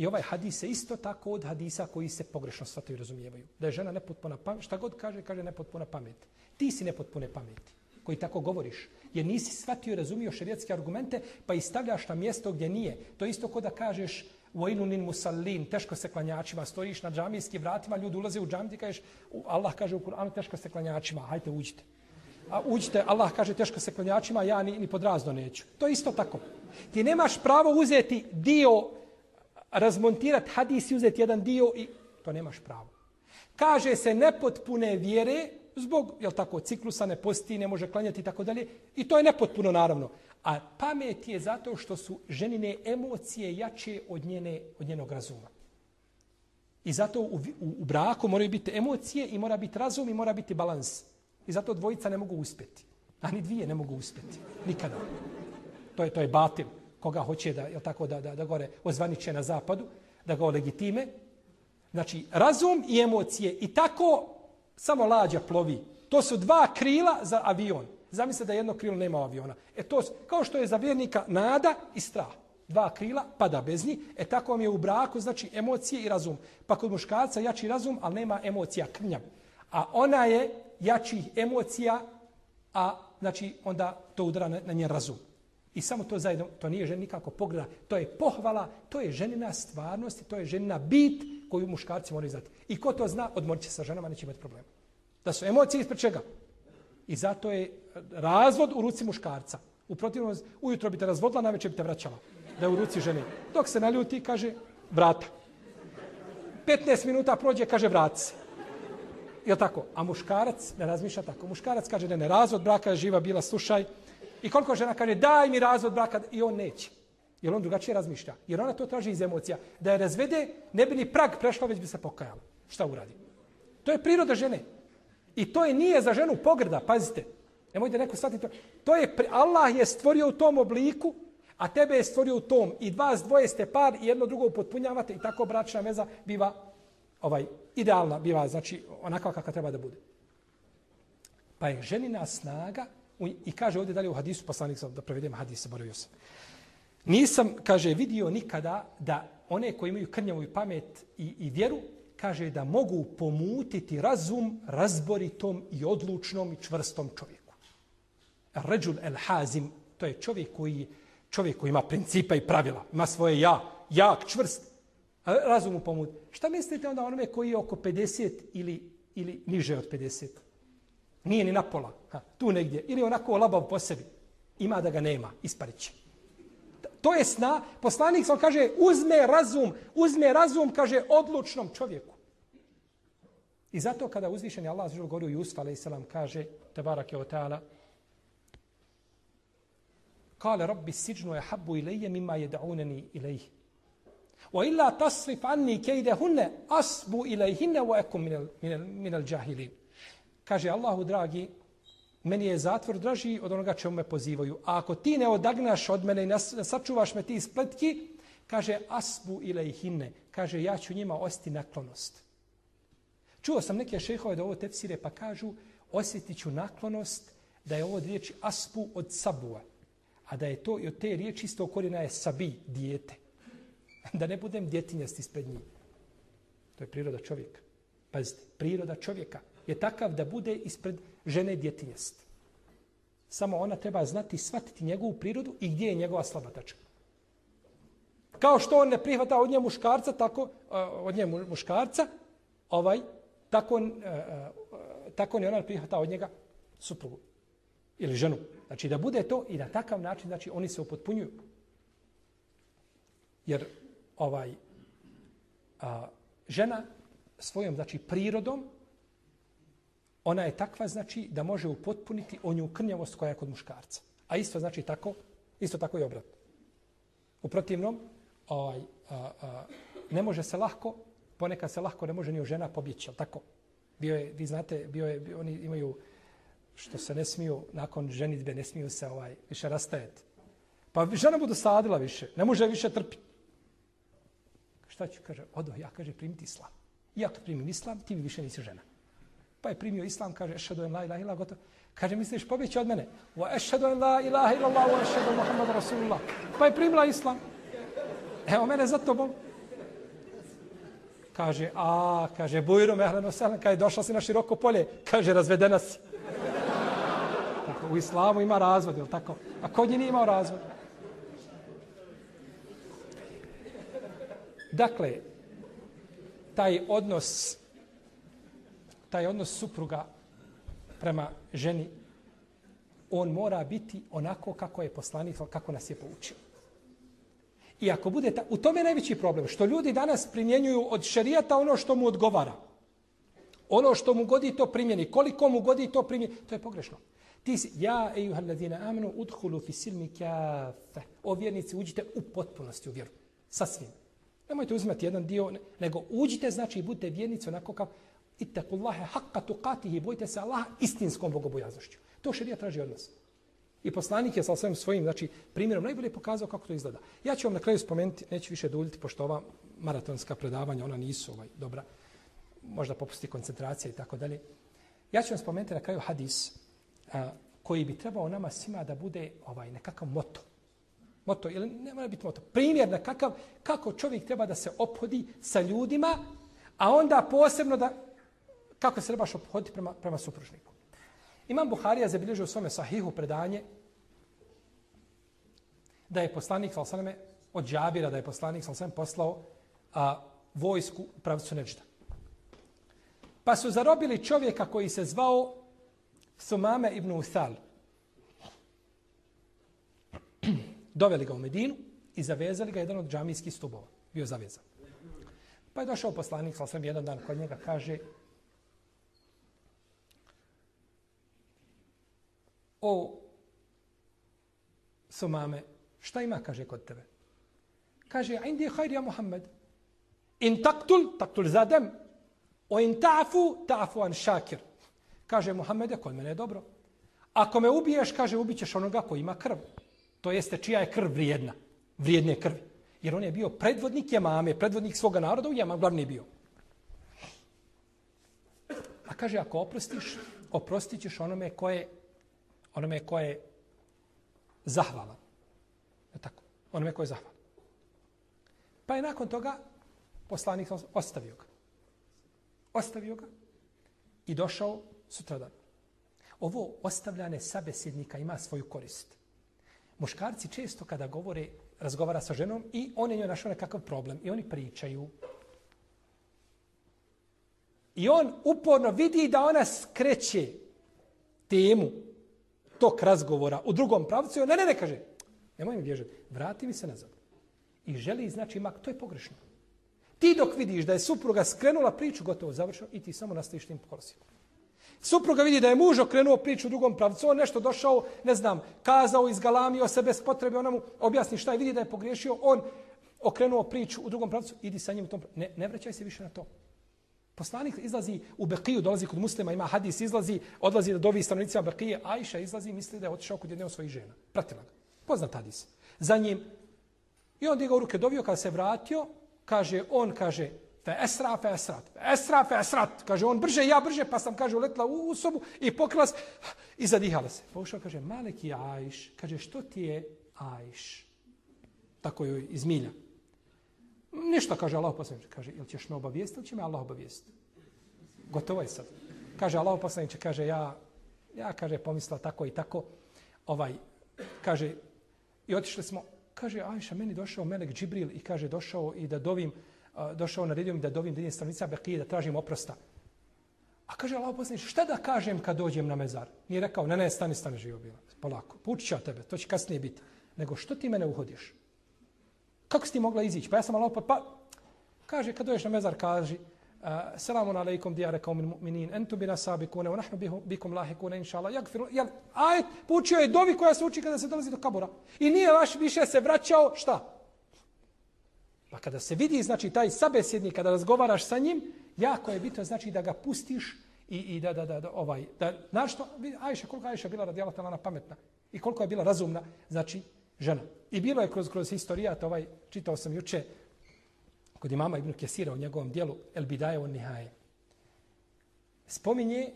I ovaj hadis se isto tako od hadisa koji se pogrešno shvataju i razumijevaju. Da je žena nepotpuna pamet. Šta god kaže, kaže nepotpuna pamet. Ti si nepotpune pameti koji tako govoriš. Jer nisi shvatio i razumio šerijetske argumente pa i stavljaš na mjesto gdje nije. To isto kod da kažeš Vojnunin musallin, teško se klanjačima, stojiš na džamijskim vratima, ljudi ulaze u džamiju, kažeš, Allah kaže u Kur'anu, teško se klanjačima, hajte uđite. A uđite, Allah kaže teško se klanjačima, ja ni, ni podrazno neću. To je isto tako. Ti nemaš pravo uzeti dio, razmontirati hadis i uzeti jedan dio i to nemaš pravo. Kaže se nepotpune vjere, zbog, jel tako, ciklusa ne posti, ne može klanjati i tako dalje. I to je nepotpuno, naravno. A pamet je zato što su ženine emocije jače od, njene, od njenog razuma. I zato u, u, u braku moraju biti emocije i mora biti razum i mora biti balans. I zato dvojica ne mogu uspjeti. A ni dvije ne mogu uspjeti. Nikada. To je to je batil. Koga hoće da, jel tako, da, da, da gore ozvaniče na zapadu, da ga legitime. Znači, razum i emocije. I tako samo lađa plovi. To su dva krila za avion. Zamislite da jedno krilo nema aviona. E to, kao što je za vjernika nada i strah. Dva krila, pada bez njih. E tako vam je u braku, znači emocije i razum. Pa kod muškarca jači razum, ali nema emocija, krnjav. A ona je jači emocija, a znači onda to udara na, na njen razum. I samo to zajedno, to nije žena nikako pogleda, to je pohvala, to je ženina stvarnost, to je ženina bit koju muškarci moraju znati. I ko to zna, odmorit će sa ženama, neće imati problema. Da su emocije ispred čega? I zato je eh, razvod u ruci muškarca. U protivnom, ujutro bi te razvodila, najveće bi te vraćala. Da je u ruci žene. Dok se naljuti, kaže, vrata. 15 minuta prođe, kaže, vrat se. Je tako? A muškarac ne razmišlja tako. Muškarac kaže, ne, ne, razvod braka je živa bila, slušaj. I koliko žena kaže, daj mi razvod braka, i on neće. Jer on drugačije razmišlja. Jer ona to traži iz emocija. Da je razvede, ne bi ni prag prešla, već bi se pokajala. Šta uradi? To je priroda žene. I to je nije za ženu pogrda, pazite. Nemojte neko shvatiti to. To je, Allah je stvorio u tom obliku, a tebe je stvorio u tom. I dva s dvoje ste par i jedno drugo upotpunjavate i tako bračna veza biva ovaj idealna, biva znači onakva kakva treba da bude. Pa je ženina snaga i kaže ovdje dalje u hadisu poslanik sam da prevedem hadis, zaboravio sam. Nisam, kaže, vidio nikada da one koji imaju krnjavu i pamet i, i vjeru, kaže da mogu pomutiti razum razboritom i odlučnom i čvrstom čovjeku. Ređul el hazim, to je čovjek koji, čovjek koji ima principa i pravila, ima svoje ja, jak, čvrst, razum mu pomuti. Šta mislite onda onome koji je oko 50 ili, ili niže od 50? Nije ni na pola, ha, tu negdje, ili onako labav po sebi. Ima da ga nema, ispariće. To je sna. Poslanik sam kaže, uzme razum, uzme razum, kaže, odlučnom čovjeku. I zato kada uzvišeni Allah zažel govori u Jusuf a.s. kaže, te barak je o teala, kale rabbi siđnu je habbu ilaije mima je da'uneni ilaih. Wa illa tasrif anni kejde hunne asbu ilaihinne wa ekum minel, minel, minel džahilin. Kaže Allahu dragi, meni je zatvor draži od onoga čemu me pozivaju. A ako ti ne odagnaš od mene i sačuvaš me ti spletki, kaže asbu ile hinne, kaže ja ću njima osti naklonost. Čuo sam neke šehove da ovo tefsire pa kažu osjetit ću naklonost da je ovo riječ asbu od sabua. A da je to i od te riječi isto korina je sabi, dijete. [laughs] Da ne budem djetinjast ispred njih. To je priroda čovjeka. Pazite, priroda čovjeka je takav da bude ispred žene djetinjest. Samo ona treba znati shvatiti njegovu prirodu i gdje je njegova slaba tačka. Kao što on ne prihvata od nje muškarca, tako od nje muškarca, ovaj, tako, tako ne ona prihvata od njega suprugu ili ženu. Znači da bude to i na takav način, znači oni se upotpunjuju. Jer ovaj a, žena svojom znači prirodom ona je takva znači da može upotpuniti onju krnjavost koja je kod muškarca. A isto znači tako, isto tako i obratno. U protivnom, ovaj, a, a, ne može se lahko, ponekad se lahko ne može ni žena pobjeći, ali tako? Bio je, vi znate, bio je, bio, oni imaju što se ne smiju, nakon ženitbe ne smiju se ovaj više rastajati. Pa žena mu dosadila više, ne može više trpiti. Šta ću, kaže, odo, ja, kaže, primiti islam. Ja kad primim islam, ti mi više nisi žena. Pa je primio islam, kaže, ešhedu en la ilaha ila, gotovo. Kaže, misliš, pobjeći od mene. Wa ešhedu en la ilaha ila Allah, wa ešhedu Muhammad Rasulullah. Pa je primila islam. Evo mene za tobom. Kaže, a, kaže, bujru mehlen selam, kada je došla si na široko polje, kaže, razvedena si. Tako, u islamu ima razvod, je tako? A kod nje nije imao razvod. Dakle, taj odnos taj odnos supruga prema ženi on mora biti onako kako je poslanik kako nas je poučio. I ako bude ta, u tome je najveći problem što ljudi danas primjenjuju od šerijata ono što mu odgovara. Ono što mu godi to primjeni, koliko mu godi to primjeni, to je pogrešno. Ti si, ja, ejuha ladina amenu, udhulu fi silmi kafe. O vjernici, uđite u potpunosti u vjeru. Sa svim. Nemojte uzimati jedan dio, nego uđite, znači, i budite vjernici onako kao ittaqullaha haqqa tuqatihi, bojte se Allaha istinskom bogobojaznošću. To šerija traži od nas. I poslanik je sa svojim svojim, znači, primjerom najbolje pokazao kako to izgleda. Ja ću vam na kraju spomenuti, neću više duljiti, pošto ova maratonska predavanja, ona nisu ovaj, dobra, možda popusti koncentracija i tako dalje. Ja ću vam spomenuti na kraju hadis a, koji bi trebao nama svima da bude ovaj nekakav moto. Moto, ili ne mora biti moto. Primjer na kakav, kako čovjek treba da se ophodi sa ljudima, a onda posebno da, kako se trebaš obhoditi prema, prema supružniku. Imam Buharija zabilježio u svome sahihu predanje da je poslanik Salasaleme od Džabira, da je poslanik Salasaleme poslao a, vojsku u pravcu Neđda. Pa su zarobili čovjeka koji se zvao Sumame ibn Uthal. Doveli ga u Medinu i zavezali ga jedan od džamijskih stubova. Bio zavezan. Pa je došao poslanik, sa sam jedan dan kod njega, kaže O somame, šta ima, kaže, kod tebe? Kaže, indi je ja Muhammed. In taktul, taktul zadem. O in ta'fu, ta'fu an šakir. Kaže Muhammede, kod mene je dobro. Ako me ubiješ, kaže, ubićeš onoga koji ima krv. To jeste čija je krv vrijedna. Vrijedne krvi. Jer on je bio predvodnik Jemame, predvodnik svoga naroda u Jemam, glavni bio. A kaže, ako oprostiš, oprostit ćeš onome koje, onome ko je zahvalan. Je tako? Onome ko je zahvalan. Pa je nakon toga poslanik ostavio ga. Ostavio ga i došao sutradan. Ovo ostavljane sabesjednika ima svoju korist. Muškarci često kada govore, razgovara sa ženom i on je njoj našao nekakav problem i oni pričaju. I on uporno vidi da ona skreće temu tok razgovora u drugom pravcu i ne, ne, ne, kaže, nemoj mi bježati, vrati mi se nazad. I želi, znači, mak, to je pogrešno. Ti dok vidiš da je supruga skrenula priču, gotovo završeno, i ti samo nastaviš tim kolosima. Supruga vidi da je muž okrenuo priču u drugom pravcu, on nešto došao, ne znam, kazao, izgalamio se bez potrebe, ona mu objasni šta je, vidi da je pogriješio, on okrenuo priču u drugom pravcu, idi sa njim u tom pravcu. Ne, ne vraćaj se više na to. Poslanik izlazi u Bekiju, dolazi kod muslima, ima hadis, izlazi, odlazi da dovi stanovnicima Bekije, Ajša izlazi i misli da je otišao kod jedne od svojih žena. Pratila ga. Poznat hadis. Za njim. I on u ruke dovio, kada se vratio, kaže, on kaže, Fe esra, fe esrat. Fe esra, fe esrat. Kaže, on brže, ja brže, pa sam, kaže, uletla u, u sobu i pokrila se i zadihala se. Pa ušao, kaže, maleki Ajš. Kaže, što ti je Ajš? Tako joj izmilja. Ništa, kaže Allah poslaniče. Kaže, ili ćeš me obavijestiti ili će me Allah obavijestiti? Gotovo je sad. Kaže, Allah poslaniče, kaže, ja, ja, kaže, pomisla tako i tako. Ovaj, kaže, i otišli smo, kaže, Ajša, meni došao Melek Džibril i kaže, došao i da dovim, došao na redu mi da dovim dinje stranica Bekije da tražim oprosta. A kaže Allah poslanič, šta da kažem kad dođem na mezar? Nije rekao, ne, ne, stani, stani, živo bila. Polako, poučit ću tebe, to će kasnije biti. Nego, što ti mene uhodiš? Kako si ti mogla izići? Pa ja sam malo pa, pa kaže, kad dođeš na mezar, kaži, eh, selamun alaikum dijare kao min mu'minin, entu bina sabikune, u nahnu bikum lahikune, inša Allah, jagfiru, jel, ajet, poučio je dovi koja se uči kada se dolazi do kabura. I nije vaš više se vraćao, šta? Pa kada se vidi, znači, taj sabesjednik, kada razgovaraš sa njim, jako je bitno, znači, da ga pustiš i, i da, da, da, da, ovaj, da, znaš što, Ajša, koliko Ajša bila radijala talana pametna i koliko je bila razumna, znači, žena. I bilo je kroz, kroz historijat, ovaj, čitao sam juče, kod imama Ibn Kesira u njegovom dijelu El Bidaje on Nihaje. Spominje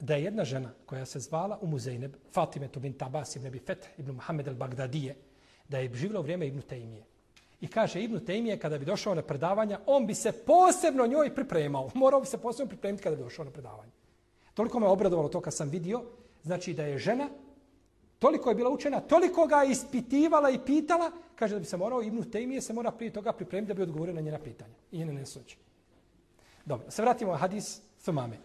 da je jedna žena koja se zvala u Muzejneb, Fatime tu bin Tabas ibn Abi Feth ibn Muhammed el Bagdadije, da je živjela u vrijeme Ibn Tejmije. I kaže Ibn Tejmije kada bi došao na predavanja, on bi se posebno njoj pripremao. [laughs] Morao bi se posebno pripremiti kada bi došao na predavanje. Toliko me obradovalo to kad sam vidio, znači da je žena Toliko je bila učena, toliko ga je ispitivala i pitala, kaže da bi se morao Ibnu Tejmije se mora prije toga pripremiti da bi odgovorio na njena pitanja. I njene nesuće. Dobro, se vratimo na hadis Sumame.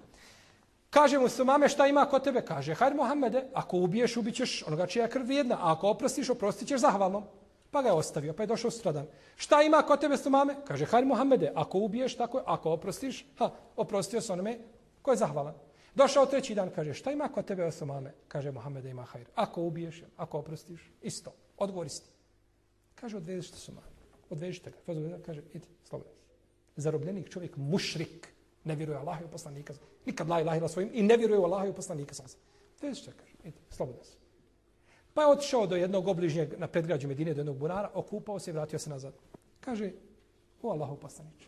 Kaže mu Sumame šta ima kod tebe? Kaže, hajde Mohamede, ako ubiješ, ubićeš onoga čija je krv vrijedna, a ako oprostiš, oprostit ćeš zahvalno. Pa ga je ostavio, pa je došao sutradan. Šta ima kod tebe Sumame? Kaže, hajde Mohamede, ako ubiješ, tako je, ako oprostiš, ha, oprostio se onome ko je zahvalan. Došao treći dan, kaže, šta ima kod tebe osomame? Kaže, Mohamed ima hajr. Ako ubiješ, ako oprostiš, isto. Odgovori isti. Kaže, odvežite osomame. Odvežite ga. Kaže, idi, slobodan. Zarobljenik čovjek, mušrik, ne vjeruje Allah i u poslanika. Nikad la ilaha svojim i ne vjeruje u Allah i u poslanika. Odvežite, kaže, idi, slobodno. Pa je otišao do jednog obližnjeg na predgrađu Medine, do jednog bunara, okupao se i vratio se nazad. Kaže, o Allahu poslaniče.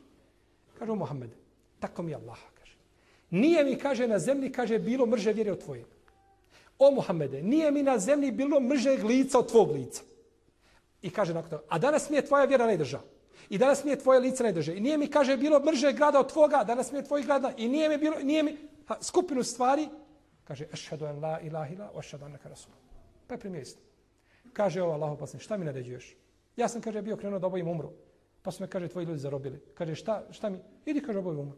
Kaže, o Mohamede, tako mi je Allah. Nije mi, kaže, na zemlji, kaže, bilo mrže vjere od tvoje. O Muhammede, nije mi na zemlji bilo mrže lica od tvog lica. I kaže nakon toga, a danas mi je tvoja vjera najdrža. I danas mi je tvoje lice najdrže. I nije mi, kaže, bilo mrže grada od tvoga, a danas mi je tvoj grada. I nije mi bilo, nije mi, ha, skupinu stvari, kaže, ašhadu en la ilahila, ašhadu en neka rasul. Pa je primio. Kaže ovo Allah opasni, šta mi naređuješ? Ja sam, kaže, bio krenuo da obojim umru. Pa su me, kaže, tvoji ljudi zarobili. Kaže, šta, šta mi? Idi, kaže, obojim umru.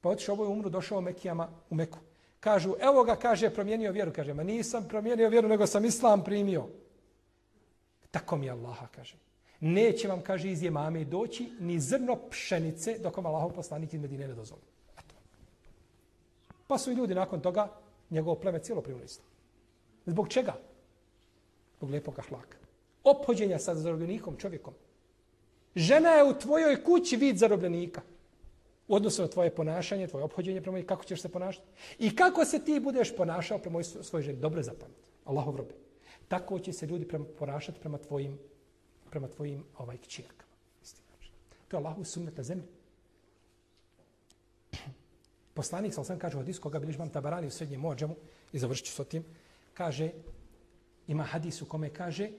Pa otišao ovaj umru, došao Mekijama u Meku. Kažu, evo ga, kaže, promijenio vjeru. Kaže, ma nisam promijenio vjeru, nego sam islam primio. Tako mi Allaha, kaže. Neće vam, kaže, iz jemame doći ni zrno pšenice dok vam Allahov poslanik iz Medine ne dozvoli. Eto. Pa su i ljudi nakon toga njegovo pleme cijelo primili islam. Zbog čega? Zbog lijepog ahlaka. Ophođenja sa zarobljenikom čovjekom. Žena je u tvojoj kući vid zarobljenika u odnosu na tvoje ponašanje, tvoje obhođenje prema i kako ćeš se ponašati. I kako se ti budeš ponašao prema svojoj ženi. Dobro zapamati. Allahov robe. Tako će se ljudi prema, ponašati prema tvojim, prema tvojim ovaj, kćerkama. To je Allahov sunnet na zemlji. [clears throat] Poslanik, sam sam kaže u hadisu, koga biliš vam tabarani u srednjem mođemu, i završit ću s tim, kaže, ima hadis u kome kaže,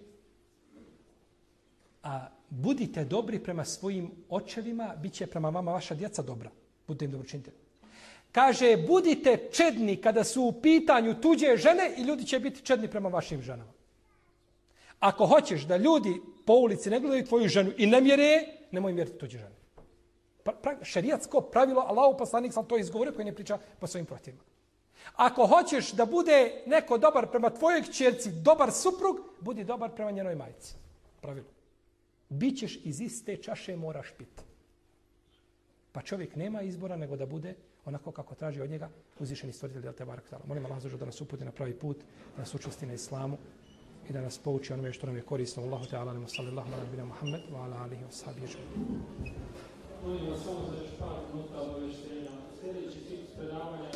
a budite dobri prema svojim očevima, bit će prema vama vaša djeca dobra. Budite im dobročinitelji. Kaže, budite čedni kada su u pitanju tuđe žene i ljudi će biti čedni prema vašim ženama. Ako hoćeš da ljudi po ulici ne gledaju tvoju ženu i ne mjere, nemoj mjeriti tuđe žene. Pra, pra, šerijatsko pravilo, Allahu poslanik sam to izgovorio koji ne priča po svojim protivima. Ako hoćeš da bude neko dobar prema tvojoj kćerci, dobar suprug, budi dobar prema njenoj majici. Pravilo Bićeš iz iste čaše moraš piti. Pa čovjek nema izbora nego da bude onako kako traži od njega uzvišeni stvoritelj del Tebarak Tala. Molim Allah da nas uputi na pravi put, da nas učesti na islamu i da nas pouči onome što nam je korisno. Allahu Teala, nemo sallallahu ala nabina Muhammed, wa ala alihi wa sahabi ježu. Molim vas samo za još par minuta obaveštenja. Sljedeći tip predavanja